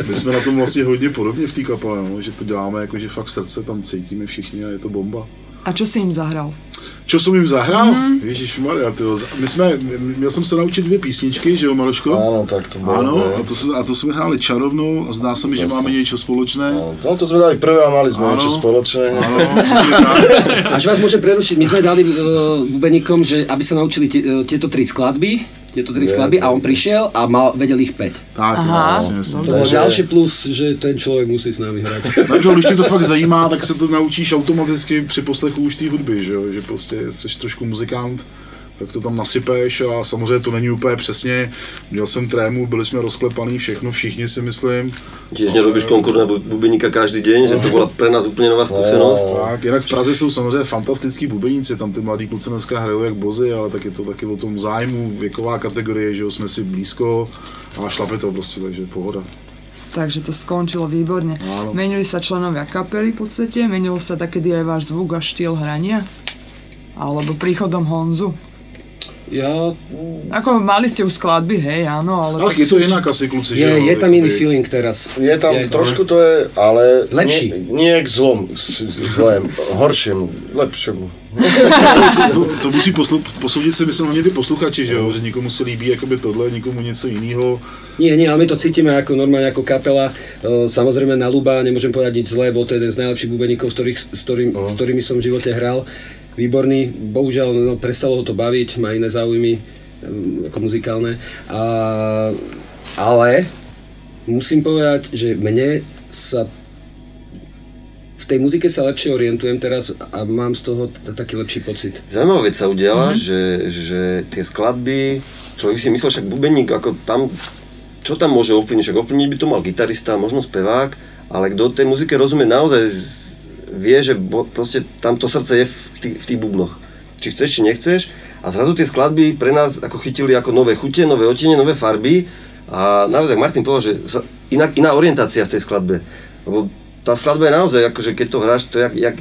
my jsme na tom vlastně hodně podobně v té kapele, no, že to děláme jako, že fakt srdce tam cítíme všichni a je to bomba. A čo si im zahral? Čo som im zahral? Mm. Ježíš Maria, my jsme, měl jsem se naučit dvě písničky, že jo, Maroško? Áno, tak to bolo. Ano, a to, jsme, a to jsme hráli čarovnou a zdá se mi, že máme něco společné. No to sme dali prvé a mali sme Áno. niečo spoločné. Áno, Až vás môžem prerušiť, my sme dali uh, bubeníkom, že aby sa naučili tie, uh, tieto tri skladby, Je to tri skladby a on prišiel a mal, vedel ich 5. Tak, Aha, jasně. To bol ďalší plus, že ten človek musí s nami hrať. Takže když tě to fakt zajímá, tak se to naučíš automaticky při poslechu už té hudby, že, jo? že prostě jsi trošku muzikant, tak to tam nasypeš a samozřejmě to není úplně přesně. Měl jsem trému, byli jsme rozklepaný, všechno, všichni si myslím. Tiež nerobíš konkurs na bu- bubeníka každý deň, že to bola pre nás úplne nová skúsenosť. Tak, jinak v Praze jsou samozřejmě fantastický bubeníci, tam ty mladí kluci dneska hrajou jak bozy, ale tak je to taky o tom zájmu, věková kategorie, že jo, jsme si blízko a šlape to prostě, takže pohoda. Takže to skončilo výborne. Áno. Menili sa členovia kapely v podstate, menil sa takedy aj váš zvuk a štýl hrania? Alebo príchodom Honzu? Ja, Ako mali ste už skladby, hej, áno, ale... Ale je to jinak asi kluci, že je, je tam iný feeling teraz. Je tam, Je, trošku to je, ale... Lepší. Nie, nie k zlom, zlém, horšiemu, lepšiemu. to, to musí poslu, posoudit si myslím hlavně ty posluchači, že jo, že někomu se líbí jakoby tohle, někomu něco jiného. Nie, nie, ale my to cítime ako normálne ako kapela. E, Samozrejme na Luba nemôžem povedať nič zlé, bol to jeden z najlepších bubeníkov, s, ktorých, s, ktorým, s ktorými som v živote hral. Výborný, bohužiaľ no, prestalo ho to baviť, má iné záujmy ako muzikálne. A, ale musím povedať, že mne sa v tej muzike sa lepšie orientujem teraz a mám z toho taký lepší pocit. Zaujímavá vec sa udiala, že, že tie skladby, človek si myslel, však bubeník, ako tam, čo tam môže ovplyvniť, však ovplyvniť by to mal gitarista, možno spevák, ale kto tej muzike rozumie naozaj z- vie, že bo, proste tam to srdce je v, tý, v tých bubnoch. Či chceš, či nechceš. A zrazu tie skladby pre nás ako chytili ako nové chute, nové odtiene, nové farby. A naozaj Martin povedal, že inak, iná orientácia v tej skladbe. Lebo tá skladba je naozaj, akože keď to hráš, to je jak, jak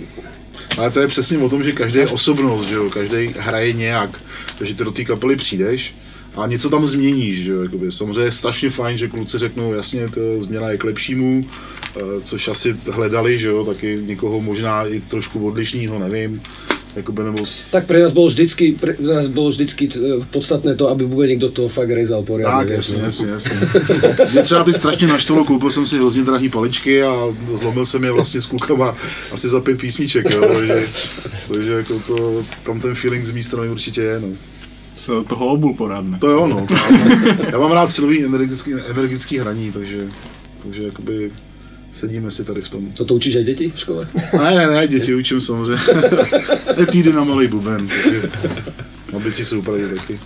Ale to je přesně o tom, že každý je osobnost, že každý hraje nějak, takže ty do té kapely přijdeš a něco tam změníš, že jo, jakoby. Samozřejmě je strašně fajn, že kluci řeknou, jasně, to změna je k lepšímu, což asi hledali, že jo, taky někoho možná i trošku odlišného, nevím, jakoby, nebo s... Tak pre nás bolo vždycky, pre nás bolo vždycky t- podstatné to, aby bubeník do toho fakt rezal poriadne. Tak, jasně, no. jasně, jasně. Mě třeba ty strašně naštvalo, koupil jsem si hrozně drahý paličky a zlomil jsem je vlastně s klukama asi za pět písniček, jo, takže, takže jako to, tam ten feeling z mé strany určitě je, no. Do toho obul porádne. To je ono. Já mám rád silový energický, energický hraní, takže, takže jakoby sedíme si tady v tom. Toto učíš aj deti v škole? Ne, ne, ne, děti učím samozřejmě. týden na malý buben, takže abici jsou úplně taky.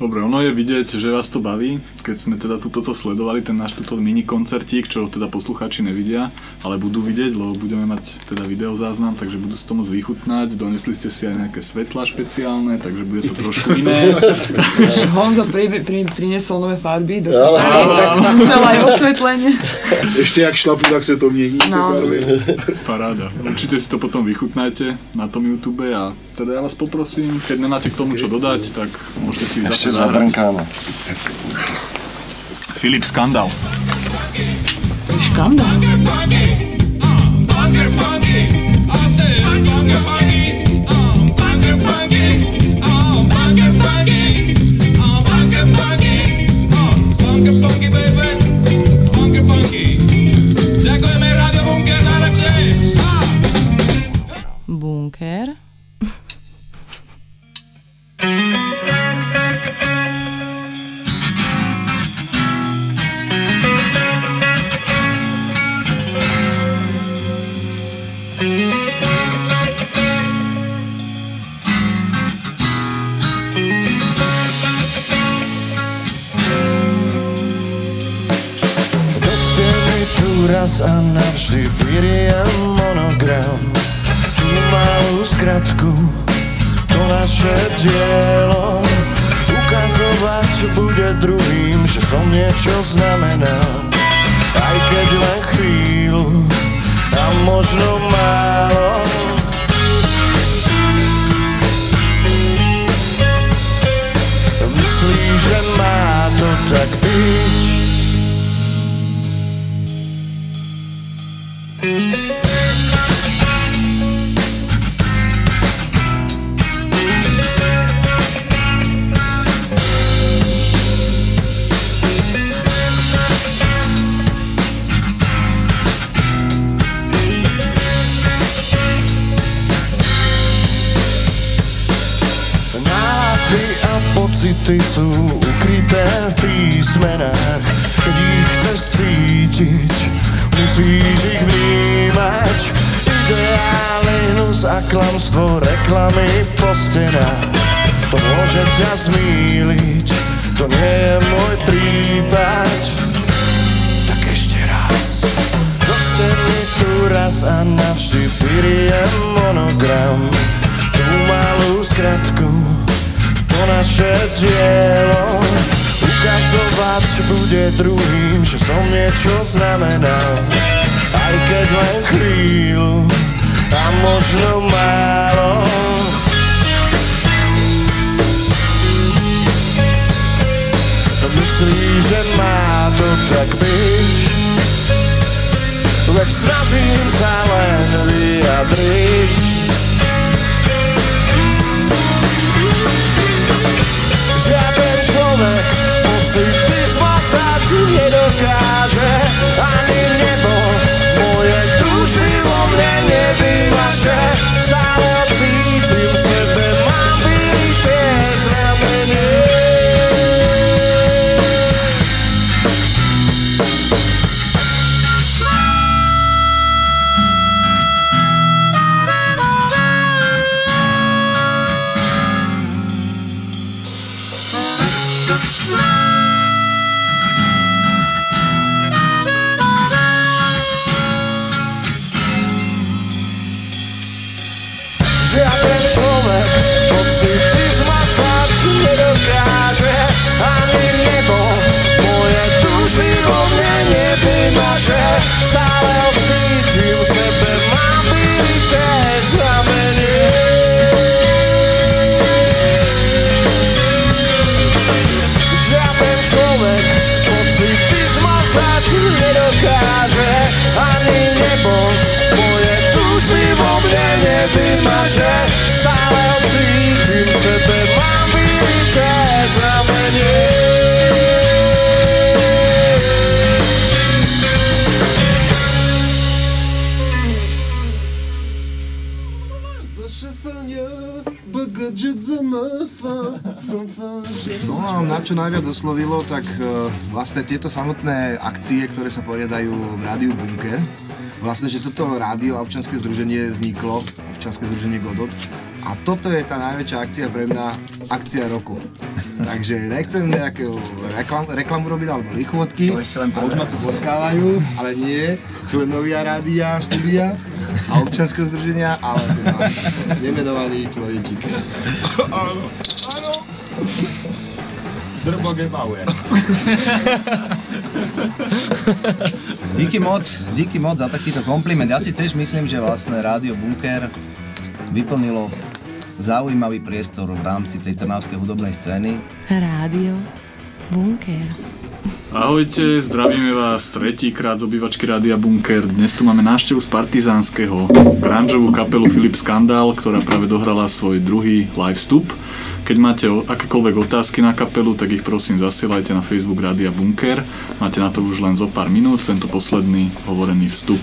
Dobre, ono je vidieť, že vás to baví, keď sme teda tu toto sledovali, ten náš tuto mini koncertík, čo teda poslucháči nevidia, ale budú vidieť, lebo budeme mať teda videozáznam, takže budú si to môcť vychutnať. Donesli ste si aj nejaké svetla špeciálne, takže bude to trošku iné. Honzo pri, pri, priniesol nové farby do Ale- chcel aj osvetlenie. Ještě jak šlapu, tak se to mění. No. Paráda. Určite si to potom vychutnajte na tom YouTube a teda ja vás poprosím, keď nemáte k tomu čo dodať, tak môžete si Ešte zahrať. zabrnkáme. Filip Skandal. Škandál. Bunker. Raz a navždy vyriem monogram. Tú malú skratku, to naše dielo Ukazovať bude druhým, že som niečo znamenám Aj keď len chvíľu a možno málo. Myslíš, že má to tak byť pocity sú ukryté v písmenách. Keď ich chceš cítiť, musíš ich vnímať. Ideály, hnus a klamstvo, reklamy po stenách. To môže ťa zmýliť, to nie je môj prípad. Tak ešte raz mi tu raz a navždy vyriem monogram. Tú malú skratku to naše dielo. Ukazovať bude druhým, že som niečo znamenal. Aj keď len chvíľu a možno málo. Myslíš, že má to tak byť. Veď snažím sa len vyjadriť pocity zmazať nedokáže Ani nevymaže Stále cítim v sebe, mám vylité znamenie. Žiaden človek pocity zmazať nedokáže Ani nebo moje túžby vo mne nevymaže. Stále cítim v sebe, mám vylité znamenie Na čo najviac oslovilo, tak e, vlastne tieto samotné akcie, ktoré sa poriadajú v rádiu Bunker, vlastne, že toto rádio a občanské združenie vzniklo, občanské združenie Godot, a toto je tá najväčšia akcia pre mňa, akcia roku. Takže nechcem nejakú reklam, reklamu robiť alebo lichvotky. To ešte len a už ma tu tleskávajú, ale nie členovia rádia, štúdia a občanského združenia, ale teda nemenovaný človečík. Áno, áno. Drbo Gebauer. díky moc, díky moc za takýto kompliment. Ja si tiež myslím, že vlastne Rádio Bunker vyplnilo zaujímavý priestor v rámci tej trnavskej hudobnej scény. Rádio Bunker. Ahojte, zdravíme vás tretíkrát z obývačky Rádia Bunker. Dnes tu máme návštevu z Partizánskeho, grungeovú kapelu Filip Skandál, ktorá práve dohrala svoj druhý live vstup. Keď máte akékoľvek otázky na kapelu, tak ich prosím zasielajte na Facebook Rádia Bunker. Máte na to už len zo pár minút, tento posledný hovorený vstup.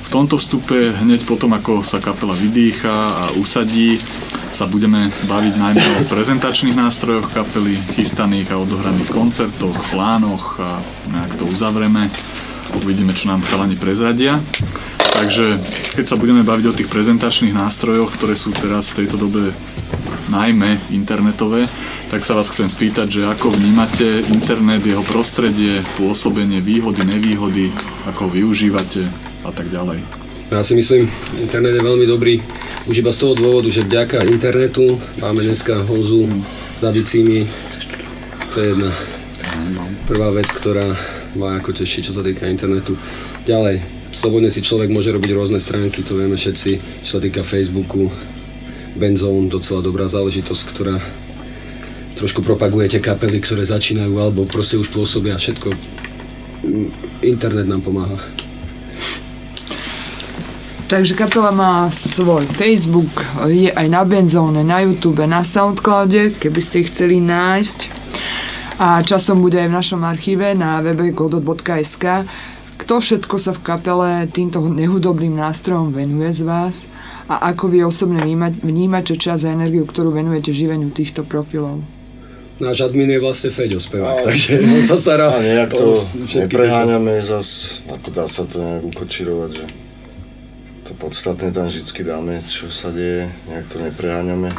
V tomto vstupe hneď potom, ako sa kapela vydýcha a usadí, sa budeme baviť najmä o prezentačných nástrojoch kapely, chystaných a odohraných koncertoch, plánoch a nejak to uzavreme. Uvidíme, čo nám chalani prezradia. Takže keď sa budeme baviť o tých prezentačných nástrojoch, ktoré sú teraz v tejto dobe najmä internetové, tak sa vás chcem spýtať, že ako vnímate internet, jeho prostredie, pôsobenie, výhody, nevýhody, ako ho využívate a tak ďalej. Ja si myslím, internet je veľmi dobrý už iba z toho dôvodu, že vďaka internetu máme dneska Honzu s Davicími. To je jedna prvá vec, ktorá ma ako teší, čo sa týka internetu. Ďalej, slobodne si človek môže robiť rôzne stránky, to vieme všetci, čo sa týka Facebooku. Benzone, docela dobrá záležitosť, ktorá trošku propaguje tie kapely, ktoré začínajú alebo proste už pôsobia všetko. Mm, Internet nám pomáha. Takže kapela má svoj Facebook, je aj na Benzóne, na YouTube, na Soundcloude, keby ste ich chceli nájsť. A časom bude aj v našom archíve na webe godot.sk. Kto všetko sa v kapele týmto nehudobným nástrojom venuje z vás a ako vy osobne vnímať, vnímate čas a energiu, ktorú venujete živeniu týchto profilov? náš admin je vlastne Feďo spevák, takže on sa stará A nejak to nepreháňame zas, ako dá sa to nejak ukočirovať, že to podstatné tam vždycky dáme, čo sa deje, nejak to nepreháňame.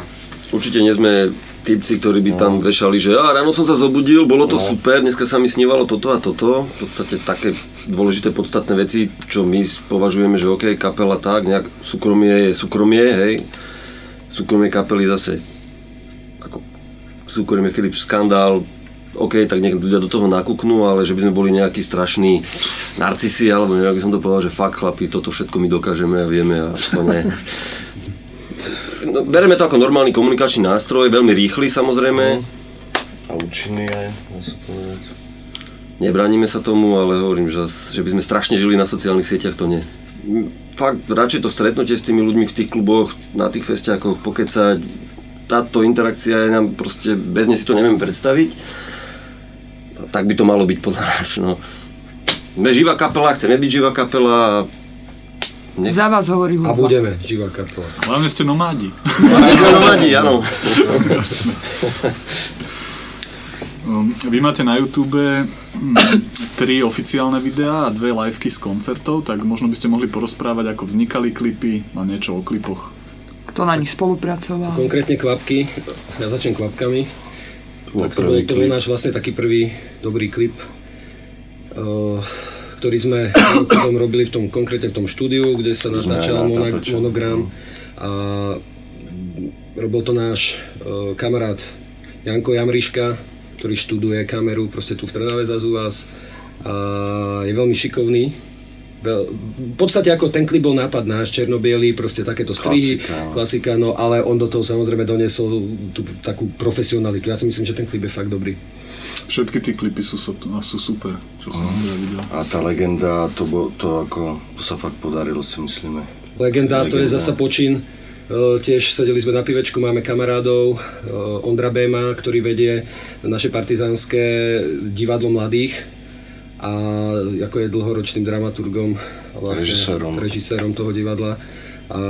Určite nie sme typci, ktorí by tam vešali, že a ráno som sa zobudil, bolo to No. super, dneska sa mi snívalo toto a toto. V podstate také dôležité, podstatné veci, čo my považujeme, že OK, kapela tak, nejak súkromie je súkromie, hej. Súkromie kapely zase, ako súkromie Filip Skandál, OK, tak nech ľudia do toho nakúknú, ale že by sme boli nejakí strašní narcisi, alebo nejak by som to povedal, že fakt chlapi, toto všetko my dokážeme a vieme a to ne. No, bereme to ako normálny komunikačný nástroj, veľmi rýchly samozrejme. A účinný aj, dá sa povedať. Nebránime sa tomu, ale hovorím, že, že by sme strašne žili na sociálnych sieťach, to nie. Fakt, radšej to stretnutie s tými ľuďmi v tých kluboch, na tých festiakoch, pokecať. Táto interakcia je nám proste, bez nej si to neviem predstaviť. A tak by to malo byť podľa nás, no. Sme živá kapela, chceme byť živá kapela nech... Za vás hovorí hudba. A budeme, živá kapela. Hlavne ste nomádi. My sme nomádi, áno. Um, Vy máte na YouTube mm, tri oficiálne videá a dve liveky z koncertov, tak možno by ste mohli porozprávať, ako vznikali klipy a niečo o klipoch. Kto na nich spolupracoval? Konkrétne kvapky, ja začnem kvapkami. bol Tak to bol, prvý to bol náš vlastne taký prvý dobrý klip, eh, ktorý sme robili v tom, konkrétne v tom štúdiu, kde sa natáčal natáčali, monogram. A robil to náš eh, kamarát Janko Jamriška, ktorý študuje kameru proste tu v Trnave u vás. A je veľmi šikovný. Veľ, v podstate ako ten klip bol nápad náš, černobiely, proste takéto strihy, Klasika, no. klasika, no ale on do toho samozrejme doniesol tú takú profesionalitu. Ja si myslím, že ten klip je fakt dobrý. Všetky tie klipy sú, sú, sú super, čo som teda videl. A tá legenda, to, bo, to ako, to sa fakt podarilo si myslíme. Legenda, to je Legenda. zasa počin. E, Tiež sedeli sme na pivečku, máme kamarádov, e, Ondra Béma, ktorý vedie naše partizánske divadlo mladých a ako je dlhoročným dramaturgom a vlastne Režisérom. režisérom toho divadla. A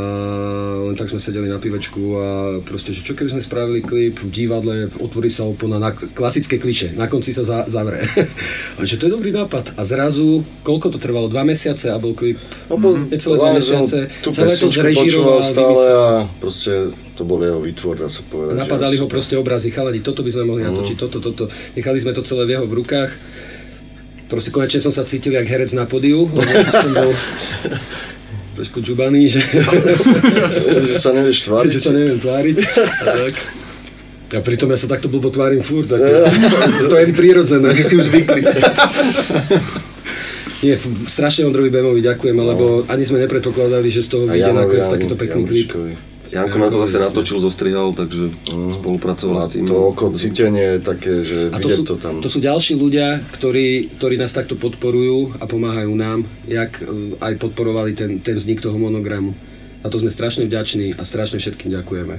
len tak sme sedeli na pivečku a proste, že čo keby sme spravili klip v divadle, otvorí sa opona na klasické kliše, na konci sa za, zavre. a že to je dobrý nápad. A zrazu, koľko to trvalo? Dva mesiace a bol klip? No, bol, Necelé dva mesiace. Celé to počúval stále a proste to bol jeho výtvor, dá sa povedať. Napadali ho proste obrazy, chalani, toto by sme mohli natočiť, toto, toto. Nechali sme to celé v jeho v rukách. Proste konečne som sa cítil jak herec na podiu, lebo som bol trošku džubaný, že, že sa nevieš tváriť. že sa neviem tváriť. A tak. A pritom ja sa takto blbo tvárim furt, tak to je prirodzené. Ty si už zvykli. Nie, strašne Ondrovi Bemovi ďakujeme, lebo ani sme nepredpokladali, že z toho vyjde nakoniec takýto pekný klip. Janko na to zase natočil, zostrihal, takže spolupracoval A s tým. to oko cítenie je také, že A to sú, to tam. to sú ďalší ľudia, ktorí, ktorí nás takto podporujú a pomáhajú nám, jak e, aj podporovali ten, ten vznik toho monogramu. A to sme strašne vďační a strašne všetkým ďakujeme.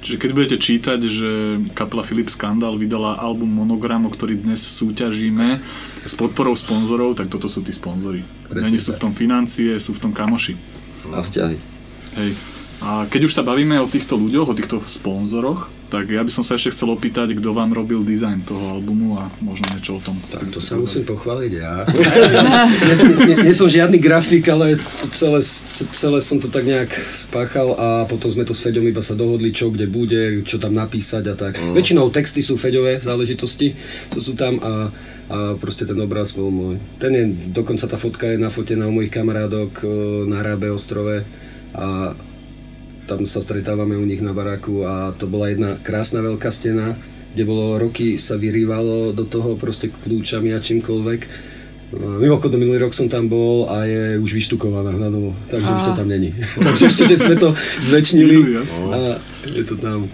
Čiže keď budete čítať, že kapela Filip Skandal vydala album Monogram, o ktorý dnes súťažíme s podporou sponzorov, tak toto sú tí sponzory. Není sú v tom financie, sú v tom kamoši. A vzťahy. Hej. A keď už sa bavíme o týchto ľuďoch, o týchto sponzoroch, tak ja by som sa ešte chcel opýtať, kto vám robil dizajn toho albumu a možno niečo o tom. Tak to sa musím pochváliť ja. nie, nie, nie som žiadny grafik, ale to celé, celé som to tak nejak spáchal a potom sme to s Feďom iba sa dohodli, čo kde bude, čo tam napísať a tak. Mm. Väčšinou texty sú Feďové záležitosti, to sú tam a, a proste ten obraz bol môj. Ten je, dokonca tá fotka je nafotená u mojich kamarádok e, na Rábe ostrove a tam sa stretávame u nich na baráku a to bola jedna krásna veľká stena, kde bolo roky sa vyrývalo do toho proste kľúčami a čímkoľvek. No, Mimochodom, minulý rok som tam bol a je už vyštukovaná na novo, takže už to tam není. takže ešte, že sme to zväčšnili a je to tam.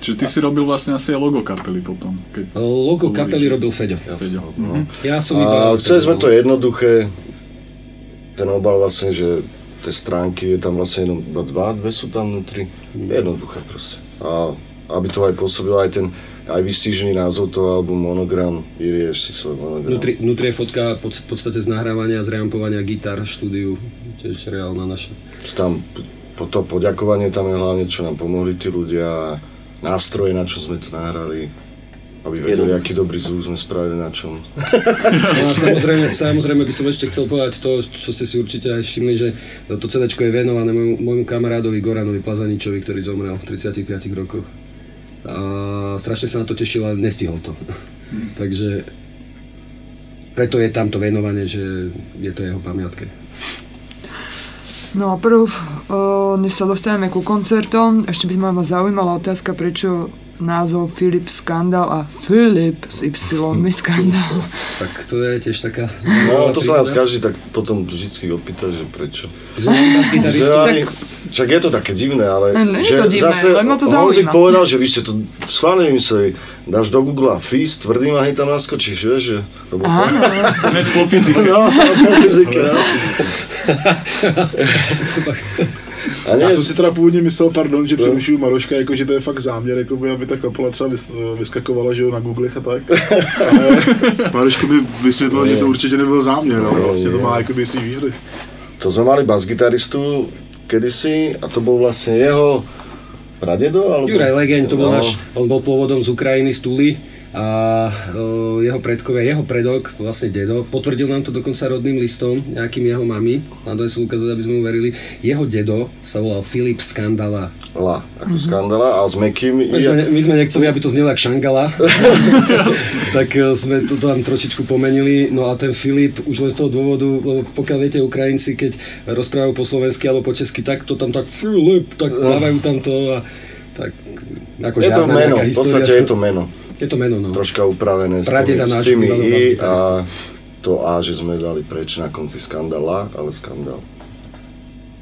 Čiže ty si robil vlastne asi aj logo kapely potom. Keď Logo hovoríš, kapely robil Feďo. Feďo. No. Ja som A iba... chceli sme to jednoduché, ten obal vlastne, že tie stránky, je tam vlastne jenom iba dva, dve sú tam vnútri, jednoduché proste. A aby to aj pôsobilo aj ten, aj vystížený názov toho albumu Monogram, vyrieš si svoj monogram. Vnútri, vnútri je fotka pod- v podstate z nahrávania, z reampovania gitar štúdiu, tiež reálna naša. Tam po to poďakovanie tam je hlavne, čo nám pomohli tí ľudia, nástroje, na čo sme to nahrali. Aby vedeli, aký dobrý zvuk sme spravili na čom. No a samozrejme, samozrejme by som ešte chcel povedať to, čo ste si určite aj všimli, že to CD je venované môjmu, môjmu kamarádovi Goranovi Plazaničovi, ktorý zomrel v 35 rokoch. A strašne sa na to tešil, ale nestihol to. Takže preto je tam to venovanie, že je to jeho pamiatke. No a prv, než sa dostaneme ku koncertom, ešte by ma zaujímala otázka, prečo názov Filip Skandal a Filip s Y mi skandál. Tak to je tiež taká... No, to sa nás každý tak potom vždy opýta, že prečo. Že ani- Však je to také divné, ale Ne, nie je že to divné, zase len ma to zaujíma. povedal, že vy ste to schválne vymysleli. Dáš do Google Fizz, tvrdý a hej tam naskočíš, vieš, že... Lebo to... Áno. Po fyzike. No, po fyzike, no. A já jsem si teda původně myslel, pardon, že přerušuju Maroška, jako, že to je fakt záměr, jako by, aby ta kapela třeba vys- vyskakovala že jo, na Googlech a tak. Ale Maroško mi vysvětlil, že to určitě nebyl záměr, ale Nie, vlastně to má jakoby svý výhody. To sme mali basgitaristu kedysi a to bol vlastne jeho pradedo? Alebo... Juraj Legeň, to bol No. náš, on bol pôvodom z Ukrajiny, z Tuly a jeho predkovia, jeho predok, vlastne dedo, potvrdil nám to dokonca rodným listom, nejakým jeho mami, to si ukázať, aby sme mu verili, jeho dedo sa volal Filip Skandala. La, ako skandala, a s Mekým... My sme, my sme nechceli, aby to znelo ako Šangala, tak e, sme to tam trošičku pomenili. No a ten Filip už len z toho dôvodu, lebo pokiaľ viete Ukrajinci, keď rozprávajú po slovensky alebo po česky, tak to tam tak Filip, tak dávajú tam to a tak ako je to meno, v podstate je to meno. Je to meno, no. Troška upravené s Pradeda tými, s tými bývalého i basgitaristu. a to A, že sme dali preč na konci skandala, ale skandál.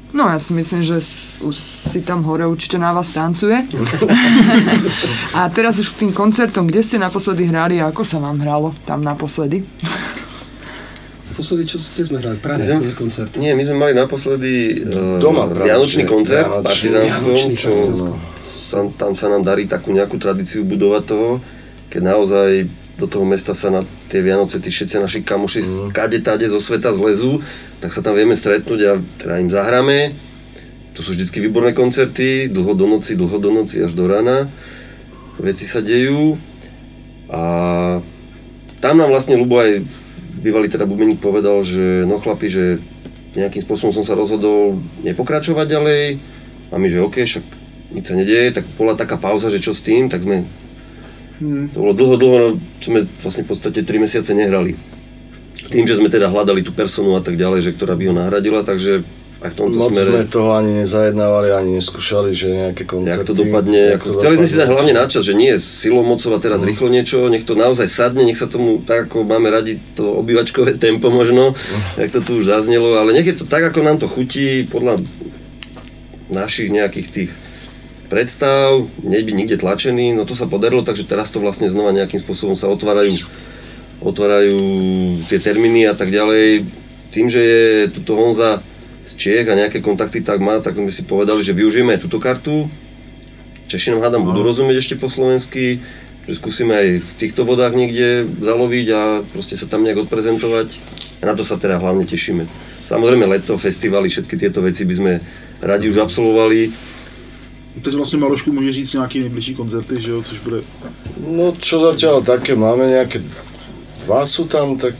No ja si myslím, že s- už si tam hore určite na vás tancuje. a teraz už k tým koncertom, kde ste naposledy hrali a ako sa vám hralo tam naposledy? Posledný, čo ste sme hrali? Práve, nie koncert. Nie, my sme mali naposledy uh, Doma, Vianočný Vianočný- koncert Vianočný- partizánskom, Vianočný čo sa, tam sa nám darí takú nejakú tradíciu budovať toho, keď naozaj do toho mesta sa na tie Vianoce tí všetci naši kamoši mm. kade tade zo sveta zlezú, tak sa tam vieme stretnúť a teda im zahráme. To sú vždycky výborné koncerty, dlho do noci, dlho do noci až do rána. Veci sa dejú a tam nám vlastne Lubo aj bývalý teda bubeník povedal, že no chlapi, že nejakým spôsobom som sa rozhodol nepokračovať ďalej a my, že OK, však nič sa nedieje, tak bola taká pauza, že čo s tým, tak sme Hmm. to bolo dlho, dlho, no, sme vlastne v podstate 3 mesiace nehrali. Tým, že sme teda hľadali tú personu a tak ďalej, že ktorá by ho nahradila, takže aj v tomto Moc smere... sme toho ani nezajednávali, ani neskúšali, že nejaké koncerty. Jak to dopadne, jak ako, chceli sme si dať hlavne na čas, že nie silou mocov a teraz rýchlo niečo, nech to naozaj sadne, nech sa tomu tak ako máme radi to obývačkové tempo možno, jak to tu už zaznelo, ale nech je to tak, ako nám to chutí, podľa našich nejakých tých predstav, nebyť nikde tlačený, no to sa podarilo, takže teraz to vlastne znova nejakým spôsobom sa otvárajú, otvárajú tie termíny a tak ďalej. Tým, že je tuto Honza z Čiech a nejaké kontakty tak má, tak sme si povedali, že využijeme aj túto kartu. Češi nám hádam budú rozumieť ešte po slovensky, že skúsime aj v týchto vodách niekde zaloviť a proste sa tam nejak odprezentovať. A na to sa teda hlavne tešíme. Samozrejme leto, festivaly, všetky tieto veci by sme radi už absolvovali. Teď vlastně Marošku může říct nějaký nejbližší koncerty, že jo, což bude No čo zatiaľ také, máme nejaké, dva sú tam, tak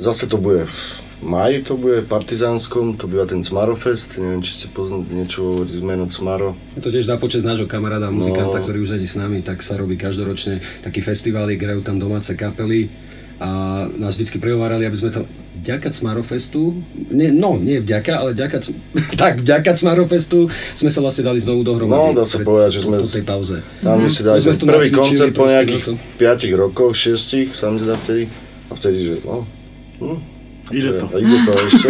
zase to bude v maji, to bude v Partizánskom, to býva ten Cmarofest, neviem, či ste poznali niečo z meno Cmaro. Je to tiež na počas nášho kamaráda, muzikanta, No. ktorý už není s nami, tak sa robí každoročne taký festivály, grajú tam domáce kapely a nás vždycky prehovárali, aby sme tam vďaka Cmarofestu, nie, no nie vďaka, ale vďaka, tak vďaka Cmarofestu sme sa vlastne dali znovu dohromady. No, dá sa pred- povedať, že sme po tej pauze. Tam Mhm. si dali sme prvý koncert po nejakých to. 5 rokoch, 6, sa mi zdá vtedy. A vtedy, že no, hm, Ide to. A ide to ešte.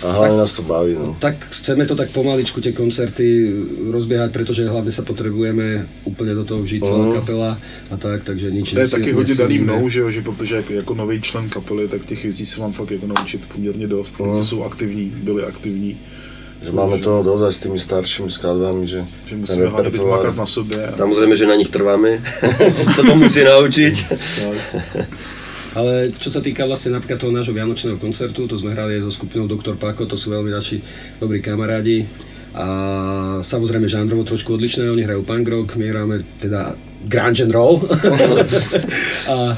A hlavne nás to baví, no. Tak chceme to tak pomaličku tie koncerty rozbiehať, pretože hlavne sa potrebujeme úplne do toho vžiť celá Mhm. kapela a tak, takže nič To je taky hodně daný mnou, že, jo, že protože jako, jako nový člen kapely, tak těch věcí se mám fakt jako naučit poměrně dost. Mhm. Kluci jsou aktivní, byli aktivní. Že máme toho dosť aj s tými staršími skladbami, že, Že musíme makat na sobě. Samozrejme, že na nich trváme, sa to musí naučiť. Ale čo sa týka vlastne napríklad toho nášho vianočného koncertu, to sme hrali aj so skupinou Doktor Pako, to sú veľmi naši dobrí kamarádi. A samozrejme žánrovo trošku odlišné, oni hrajú punk rock, my hráme teda grunge and roll. a,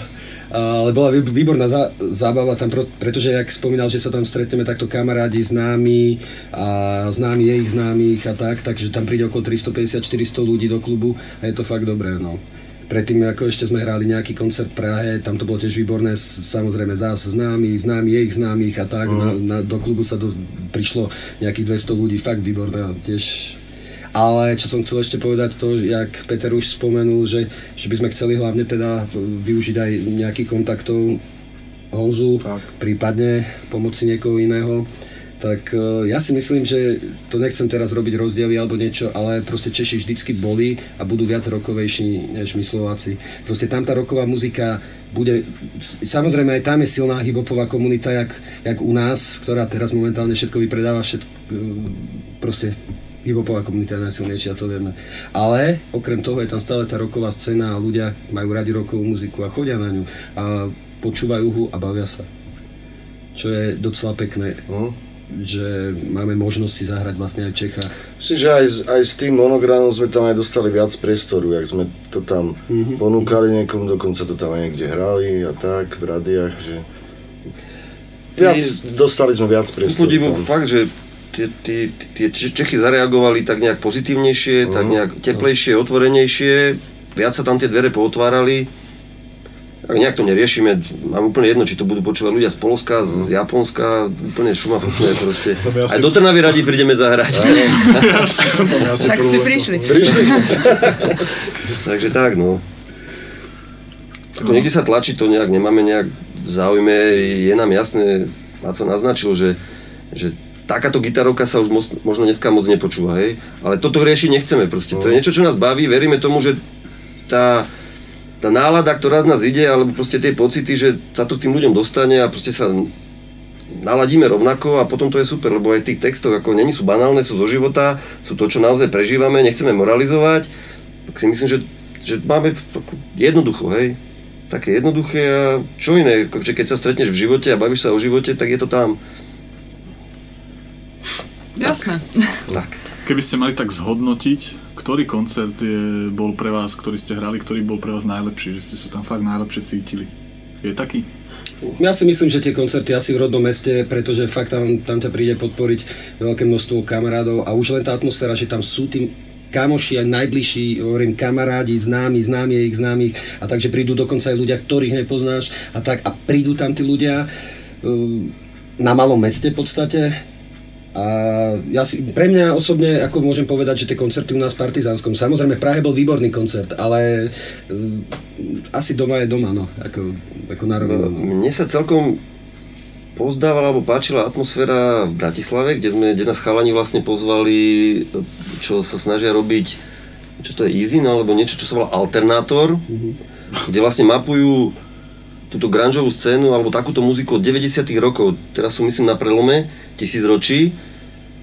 ale bola vý- výborná zá, zábava tam, pretože jak spomínal, že sa tam stretneme takto kamarádi známi a známi je ich známych a tak, takže tam príde okolo 350-400 ľudí do klubu a je to fakt dobré, no. Predtým, ako ešte sme hrali nejaký koncert v Prahe, tam to bolo tiež výborné, samozrejme zás známi, známi je ich známych a tak, na, na, do klubu sa do, prišlo nejakých 200 ľudí, fakt výborné, tiež ale čo som chcel ešte povedať to, jak Peter už spomenul, že, že by sme chceli hlavne teda využiť aj nejakých kontaktov Honzu, prípadne pomoci niekoho iného. Tak e, ja si myslím, že to nechcem teraz robiť rozdiely alebo niečo, ale proste Češi vždycky boli a budú viac rokovejší než my Slováci. Proste tam tá roková muzika bude, samozrejme aj tam je silná hiphopová komunita, jak, jak u nás, ktorá teraz momentálne všetko vypredáva, všetko, e, proste hiphopová komunita je najsilnejšia, to vieme. Ale okrem toho je tam stále tá roková scéna a ľudia majú radi rokovú muziku a chodia na ňu a počúvajú hu a bavia sa. Čo je docela pekné, že máme možnosť si zahrať vlastne aj v Čechách. Myslím, že aj, aj s tým monogramom sme tam aj dostali viac priestoru, jak sme to tam Mhm. ponúkali niekomu, dokonca to tam aj niekde hrali a tak v radiách, že viac, dostali sme viac priestoru. divu tam. fakt, že tie, tie, tie Če- Čechy zareagovali tak nejak pozitívnejšie, tak Mhm. nejak teplejšie, otvorenejšie, viac sa tam tie dvere pootvárali. Tak nejak to neriešime, mám úplne jedno, či to budú počúvať ľudia z Polska, z Japonska, úplne šuma fukne proste. Aj do Trnavy radi prídeme zahrať. Však ste prišli. Takže tak, no. Ako niekde sa tlačí, to nejak nemáme nejak v záujme, je nám jasné, Maco naznačil, že, že takáto gitarovka sa už moc, možno dneska moc nepočúva, hej? Ale toto riešiť nechceme proste. To je niečo, čo nás baví, veríme tomu, že tá, tá nálada, ktorá z nás ide, alebo proste tie pocity, že sa to tým ľuďom dostane a proste sa naladíme rovnako a potom to je super, lebo aj tých textov ako není sú banálne, sú zo života, sú to, čo naozaj prežívame, nechceme moralizovať, tak si myslím, že, že máme jednoducho, hej, také jednoduché a čo iné, že keď sa stretneš v živote a bavíš sa o živote, tak je to tam. Jasné. Tak. Keby ste mali tak zhodnotiť, ktorý koncert je, bol pre vás, ktorý ste hrali, ktorý bol pre vás najlepší, že ste sa tam fakt najlepšie cítili. Je taký? Ja si myslím, že tie koncerty asi v rodnom meste, pretože fakt tam, tam ťa príde podporiť veľké množstvo kamarádov a už len tá atmosféra, že tam sú tí kamoši aj najbližší, hovorím, kamarádi, známi, známi ich známych a takže prídu dokonca aj ľudia, ktorých nepoznáš a tak a prídu tam tí ľudia um, na malom meste v podstate a ja si, pre mňa osobne, ako môžem povedať, že tie koncerty u nás v Partizánskom, samozrejme v Prahe bol výborný koncert, ale um, asi doma je doma, no, ako, ako na rovinu. no. Mne sa celkom pozdávala alebo páčila atmosféra v Bratislave, kde, sme, kde nás chalani vlastne pozvali, čo sa snažia robiť, čo to je Easy, no, alebo niečo, čo sa volá Alternátor, kde vlastne mapujú túto grungeovú scénu alebo takúto muziku od 90 rokov. Teraz sú myslím na prelome tisíc ročí.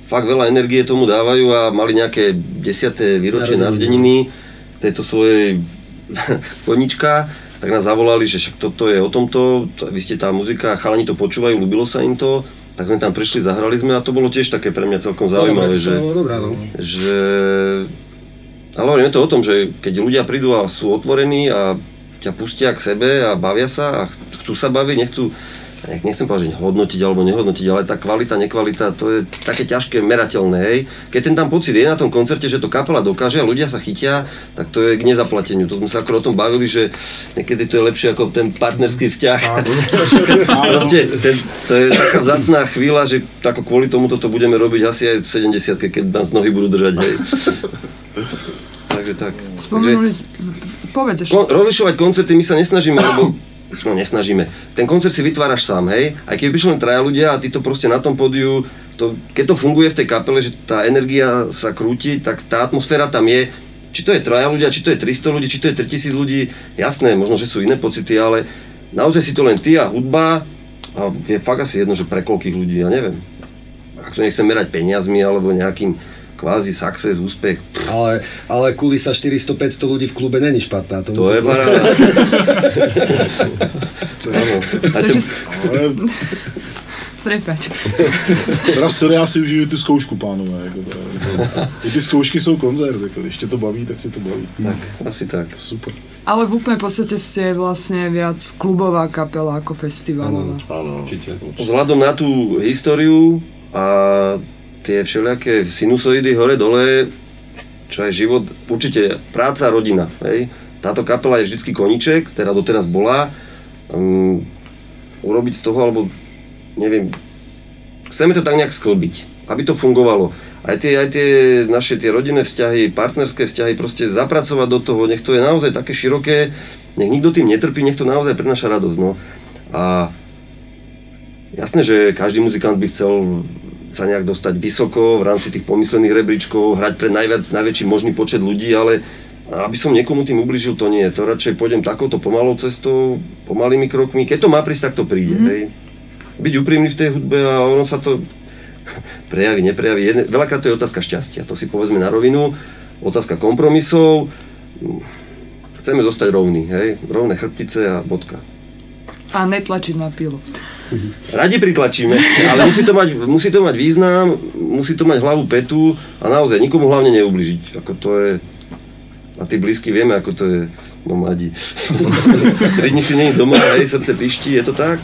Fakt veľa energie tomu dávajú a mali nejaké desiaté výročie Narodeniny. tejto svojej konička, tak nás zavolali, že však toto je o tomto, to, vy ste tá muzika, chalani to počúvajú, ľúbilo sa im to, tak sme tam prišli, zahrali sme a to bolo tiež také pre mňa celkom zaujímavé, že, Dobrá, no. že ale hovorím, je to o tom, že keď ľudia prídu a sú otvorení a ťa pustia k sebe a bavia sa a chcú sa baviť, nechcú, nech- nechcem povedať, že hodnotiť alebo nehodnotiť, ale tá kvalita, nekvalita, to je také ťažké, merateľné, hej. Keď ten tam pocit je na tom koncerte, že to kapela dokáže a ľudia sa chytia, tak to je k nezaplateniu. To sme sa akorát o tom bavili, že niekedy to je lepšie ako ten partnerský vzťah. Proste, ten, to je taká vzácná chvíľa, že ako kvôli tomu toto budeme robiť asi aj v 70 keď nás nohy budú držať, hej. Takže tak. Spomenuli... s- Povedz ešte. Rozlišovať koncerty my sa nesnažíme, lebo no nesnažíme. Ten koncert si vytváraš sám, hej? Aj keď prišli len traja ľudia a ty to proste na tom pódiu, to, keď to funguje v tej kapele, že tá energia sa krúti, tak tá atmosféra tam je. Či to je traja ľudia, či to je 300 ľudí, či to je 3000 ľudí, jasné, možno, že sú iné pocity, ale naozaj si to len ty a hudba a je fakt asi jedno, že pre koľkých ľudí, ja neviem. Ak to nechcem merať peniazmi alebo nejakým kvázi success, úspech, Ale, ale kulisa 400-500 ľudí v klube není špatná. To, To je paráda. Prepač. Teda sorry, já si užiju tu zkoušku, pánové. Jako jako, I ty zkoušky jsou koncert, jako, když tě to baví, tak tě to baví. Tak, asi tak. Super. Ale v úplnej podstate ste vlastne viac klubová kapela ako festivalová. Áno, určite. Vzhľadom na tú históriu a tie všelijaké sinusoidy hore-dole, čo je život, určite práca rodina. Hej? Táto kapela je vždycky koniček, ktorá doteraz bola. Um, urobiť z toho, alebo neviem, chceme to tak nejak sklbiť, aby to fungovalo. Aj tie, aj tie naše tie rodinné vzťahy, partnerské vzťahy, proste zapracovať do toho, nech to je naozaj také široké, nech nikto tým netrpí, nech to naozaj prináša radosť. No. A jasné, že každý muzikant by chcel sa nejak dostať vysoko v rámci tých pomyslených rebríčkov, hrať pre najviac, najväčší možný počet ľudí, ale aby som niekomu tým ubližil, to nie. To radšej pôjdem takouto pomalou cestou, pomalými krokmi. Keď to má prísť, tak to príde. Mm. Hej. Byť úprimný v tej hudbe a ono sa to prejaví, neprejaví. Jedne, veľakrát to je otázka šťastia, to si povedzme na rovinu. Otázka kompromisov. Chceme zostať rovní, hej? Rovné chrbtice a bodka. A netlačiť na pilu. Radi pritlačíme, ale musí to, mať, musí to mať význam, musí to mať hlavu petu a naozaj nikomu hlavne neubližiť. Ako to je... A tí blízky vieme, ako to je nomádi. Tri dni si nie doma, hej, srdce pišti, je to tak?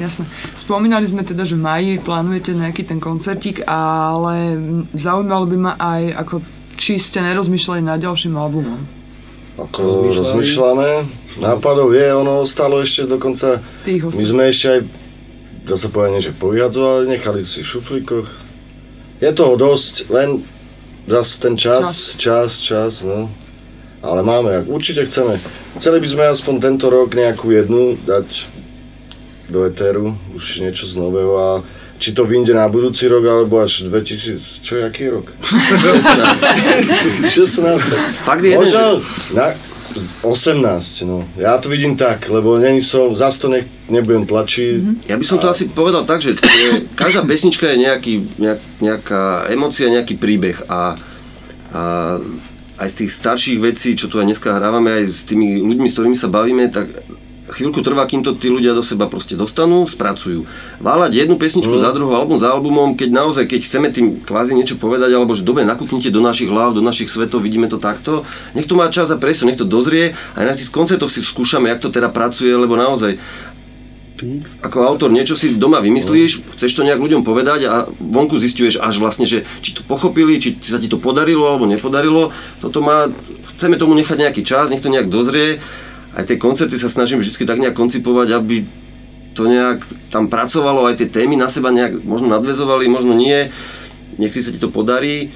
Jasné. Spomínali sme teda, že v maji plánujete nejaký ten koncertík, ale zaujímalo by ma aj, ako či ste nerozmýšľali nad ďalším albumom. Ako rozmýšľame, nápadov je, ono ostalo ešte dokonca, my sme ešte aj, dá sa povedať, že povyhadzovali, nechali si v šuflíkoch. Je toho dosť, len zase ten čas, čas, čas, no. Ale máme, určite chceme. Chceli by sme aspoň tento rok nejakú jednu dať do etéru, už niečo z nového a či to vyjde na budúci rok, alebo až 2000, čo je aký rok? 16. 16. Fakt je Možno na 18, no. Ja to vidím tak, lebo není som, zas to nech, nebudem tlačiť. Ja by som to asi povedal tak, že je, každá pesnička je nejaký, nejak, nejaká emocia, nejaký príbeh a, a aj z tých starších vecí, čo tu aj dneska hrávame, aj s tými ľuďmi, s ktorými sa bavíme, tak chvíľku trvá, kým to tí ľudia do seba proste dostanú, spracujú. Váľať jednu pesničku mm. za druhou, album za albumom, keď naozaj, keď chceme tým kvázi niečo povedať, alebo že dobre, nakúknite do našich hlav, do našich svetov, vidíme to takto, nech to má čas a priestor, nech to dozrie, aj na tých koncertoch si skúšame, jak to teda pracuje, lebo naozaj ako autor niečo si doma vymyslíš, chceš to nejak ľuďom povedať a vonku zistuješ až vlastne, že či to pochopili, či sa ti to podarilo alebo nepodarilo. Toto má, chceme tomu nechať nejaký čas, nech to nejak dozrie aj tie koncerty sa snažím vždy tak nejak koncipovať, aby to nejak tam pracovalo, aj tie témy na seba nejak možno nadvezovali, možno nie. Nechci sa ti to podarí.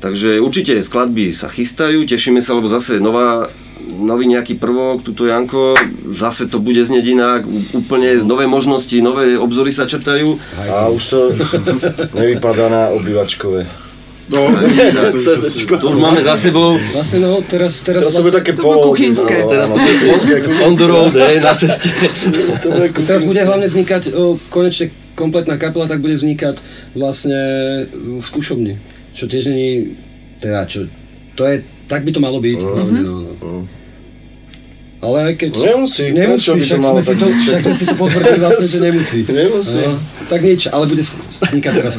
Takže určite skladby sa chystajú, tešíme sa, lebo zase nová, nový nejaký prvok, tuto Janko, zase to bude znieť inak, úplne nové možnosti, nové obzory sa črtajú. A už to nevypadá na obývačkové. No, CDčko. To už máme za sebou. Vlastne no, teraz, teraz, Teraz to bude také polo. kuchynské. no, Teraz to bude kuchynské, on the road, hej, na ceste. To bude teraz bude hlavne vznikať, o, konečne kompletná kapela, tak bude vznikať vlastne v skúšobni. Čo tiež není, teda čo, to je, tak by to malo byť. hlavne, no, no. Ale aj keď... Nemusí, Nemusí, však, sme si to, však sme si to potvrdili vlastne, že nemusí. Nemusí. No, tak nič, ale bude vznikať teraz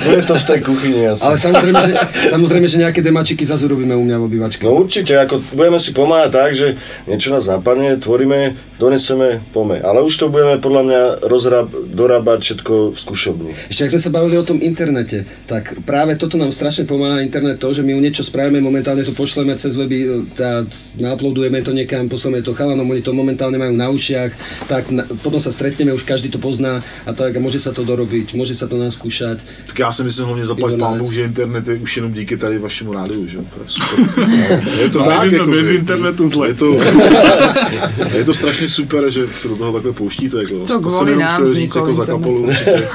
bude to v tej kuchyni asi. Ale samozrejme, že, samozrejme, že nejaké demačiky zase urobíme u mňa v obývačke. No určite, ako budeme si pomáhať tak, že niečo nás napadne, tvoríme, doneseme, pome. Ale už to budeme podľa mňa rozráb, dorábať všetko v skúšobni. Ešte ak sme sa bavili o tom internete, tak práve toto nám strašne pomáha internet to, že my niečo spravíme, momentálne to pošleme cez weby, tá, nauploadujeme to niekam, pošleme to chalanom, oni to momentálne majú na ušiach, tak na, potom sa stretneme, už každý to pozná a tak a môže sa to dorobiť, môže sa to naskúšať. Tak já si myslím hlavně zaplať vec. že internet je už jenom díky tady vašemu rádiu, že jo? To je super. Je to tak, jako, bez je- internetu zle. Je to, je to strašně super, že se do toho takhle pouštíte. Jako. To jsem kvůli jenom nám chtěl říct jako za určitě.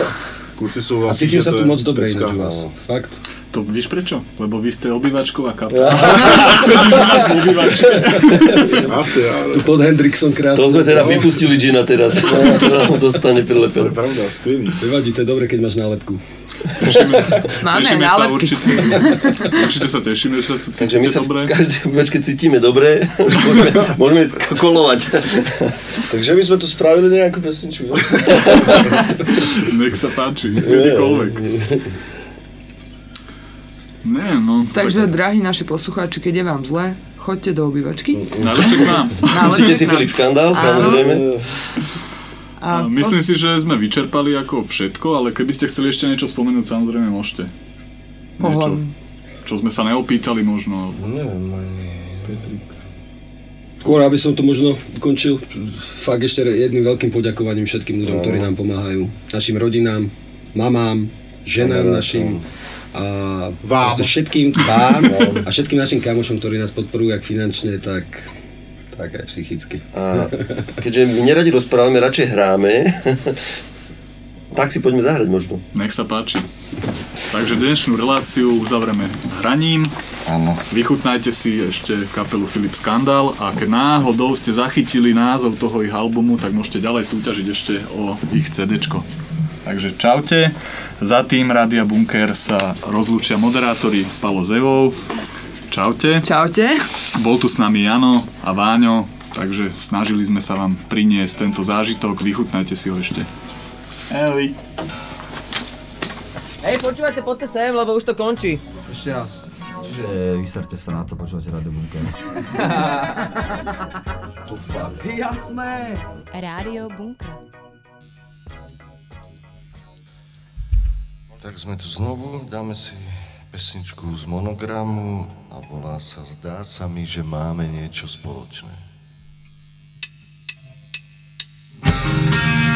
Kluci jsou A vlastně, cítim že sa to tu moc dobre ináč u vás. Fakt. To vieš prečo? Lebo vy ste obývačková kapela. Asi, ale Tu pod Hendrixom krásne. To sme teda vypustili Gina teraz. To nám zostane to je prilepené. pravda, skvělý. Nevadí, to je dobre, keď máš nálepku. Tešíme, Máme tešíme sa nálepky. určite. Určite sa tešíme, že sa tu Takže my cítite sa dobre. každej počke cítime dobre, môžeme, môžeme kolovať. Takže by sme tu spravili nejakú pesničku. no? Nech sa páči, kedykoľvek. Nie, no. Takže, drahí naši poslucháči, keď je vám zle, choďte do obývačky. Najlepšie k nám. Musíte si Filip Škandál, samozrejme. A Myslím si, že sme vyčerpali ako všetko, ale keby ste chceli ešte niečo spomenúť, samozrejme môžete. Niečo, čo sme sa neopýtali možno. Skôr, aby som to možno ukončil, fakt ešte jedným veľkým poďakovaním všetkým ľuďom, No. ktorí nám pomáhajú. Našim rodinám, mamám, ženám našim a Vám. všetkým vám a všetkým našim kamošom, ktorí nás podporujú jak finančne, tak, tak aj psychicky. A keďže my neradi rozprávame, radšej hráme, tak si poďme zahrať možno. Nech sa páči. Takže dnešnú reláciu uzavrieme hraním. Áno. Vychutnajte si ešte kapelu Filip Skandal a keď náhodou ste zachytili názov toho ich albumu, tak môžete ďalej súťažiť ešte o ich CDčko. Takže čaute. Za tým Rádia Bunker sa rozlúčia moderátori Palo Zevov. Čaute. Čaute. Bol tu s nami Jano a Váňo, takže snažili sme sa vám priniesť tento zážitok. Vychutnajte si ho ešte. Ahoj. Hej, počúvajte, poďte sem, lebo už to končí. Ešte raz. Čiže vyserte sa na to, počúvate Rádio Bunker. To fakt. Jasné. Rádio Bunker. Tak sme tu znovu, dáme si pesničku z monogramu a volá sa Zdá sa mi, že máme niečo spoločné. Vravíš,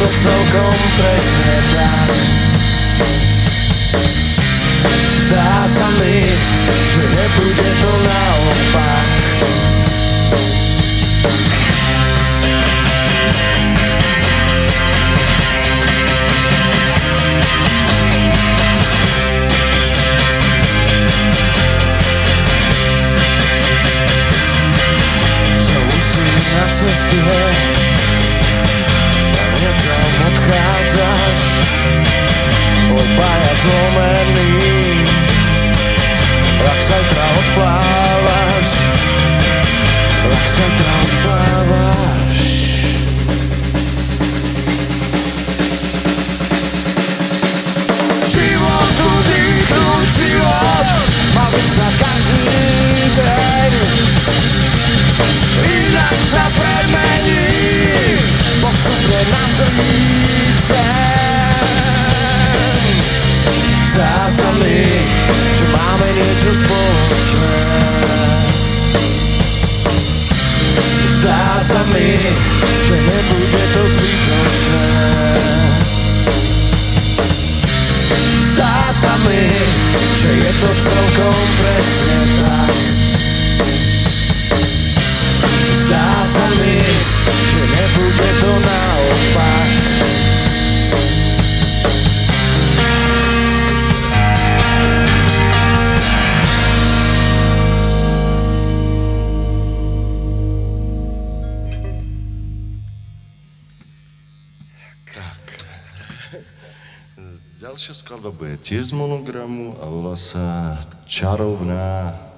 to celkom presne tak. Zdá sa mi, že nebude to naopak. Si na ceste Niekam odchádzaš Obaja zlomení Ak zajtra odplávaš Ak zajtra odplávaš. Životu dýchnuť život Mal by sa každý deň. Inak sa Zdá sa mi, že je to celkom presne tak Zdá sa mi, bude to naopak. Ďalšia skladba bude tiež z monogramu a volá sa Čarovná.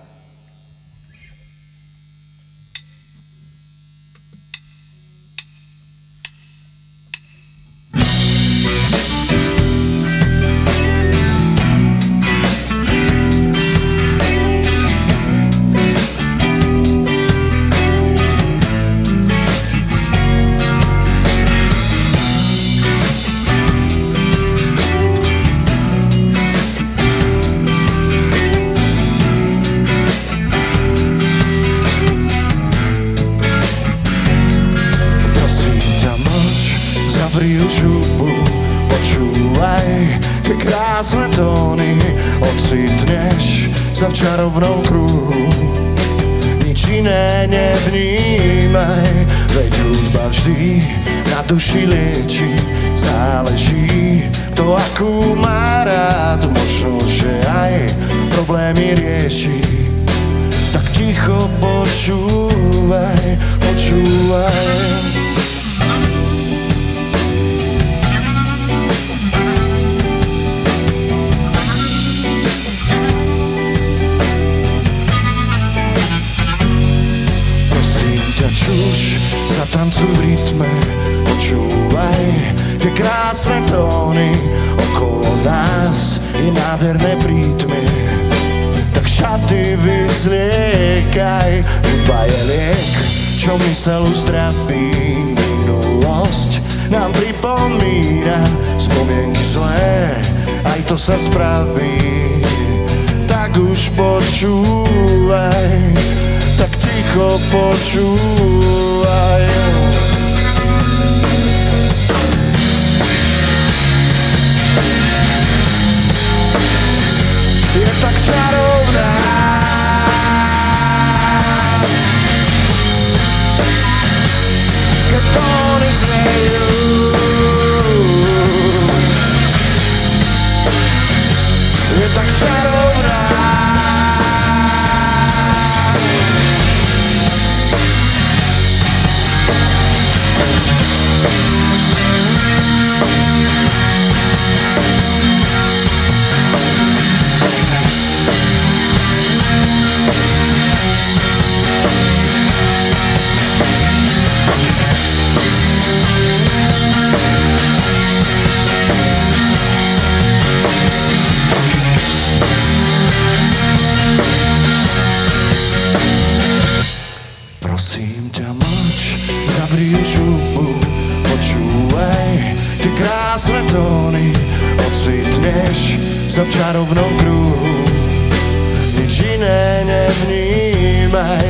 To, akú má rád, možno, že aj problémy rieši. Tak ticho počúvaj, počúvaj. Prosím ťa čuš, zatancuj v rytme, počúvaj tie krásne tóny okolo nás je nádherné prítmy. Tak šaty vyzliekaj, hudba je liek, čo mysel uzdraví minulosť. Nám pripomína spomienky zlé, aj to sa spraví. Tak už počúvaj, tak ticho počúvaj. Je tak sa v čarovnom kruhu. Nič iné nevnímaj,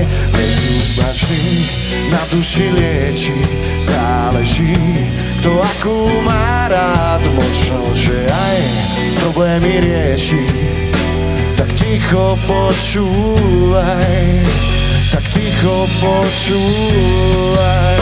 vždy na duši lieči, záleží, kto akú má rád, možno, že aj problémy rieši. Tak ticho počúvaj, tak ticho počúvaj.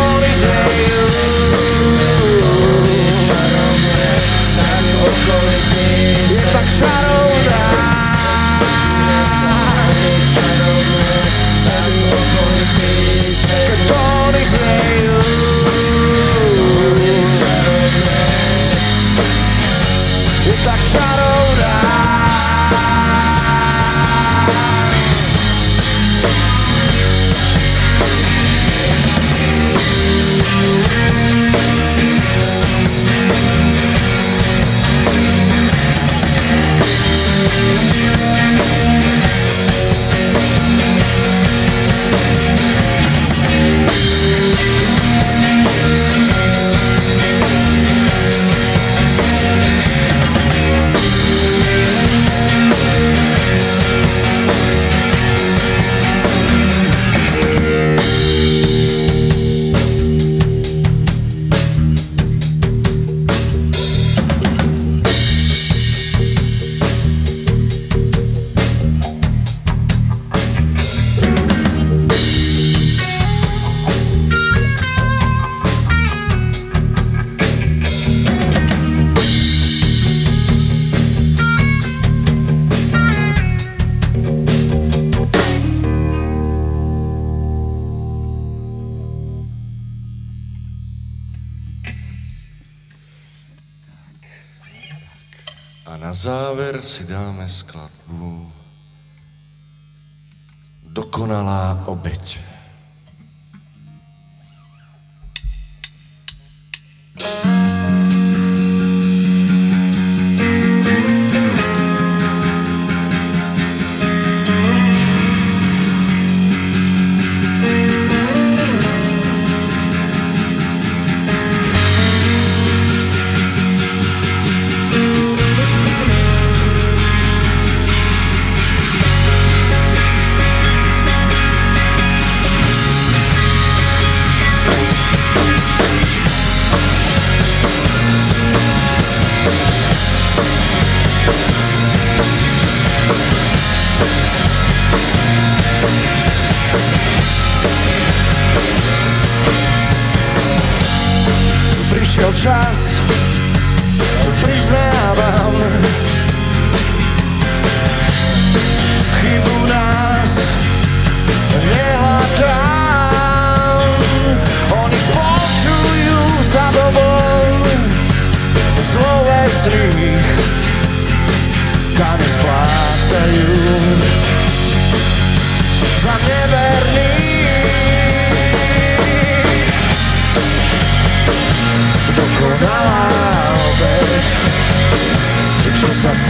If I try to Dokonalá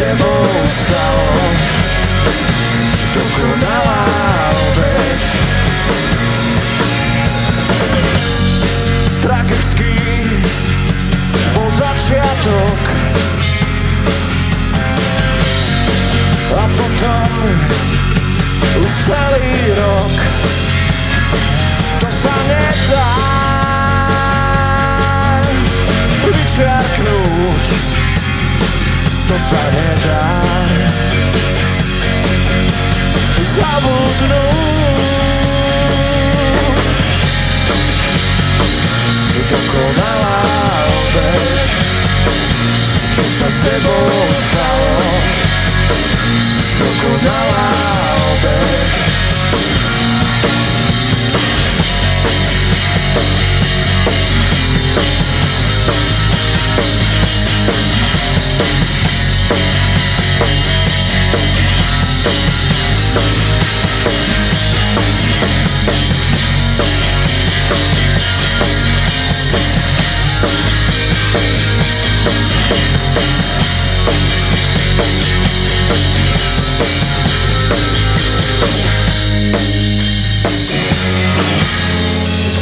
tebou stalo. Dokonalá obeď. Tragický bol začiatok. A potom už celý rok. To sa nedá vyčerknúť To sa nedá zabudnúť Dokonalá obeď Čo sa s tebou stalo Dokonalá obeď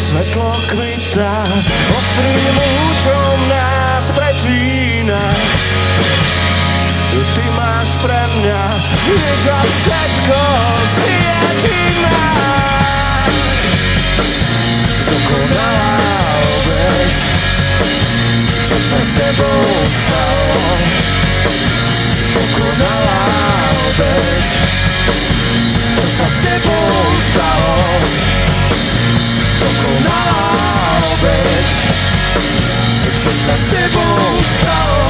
Svetlo kvita ostrým lúčom nás pretína Ty máš pre mňa nič a všetko si jediná Dokonalá obeď Čo sa s tebou stalo? Dokonalá obeď Čo sa s tebou stalo? Dokonalá obeď Čo sa s tebou stalo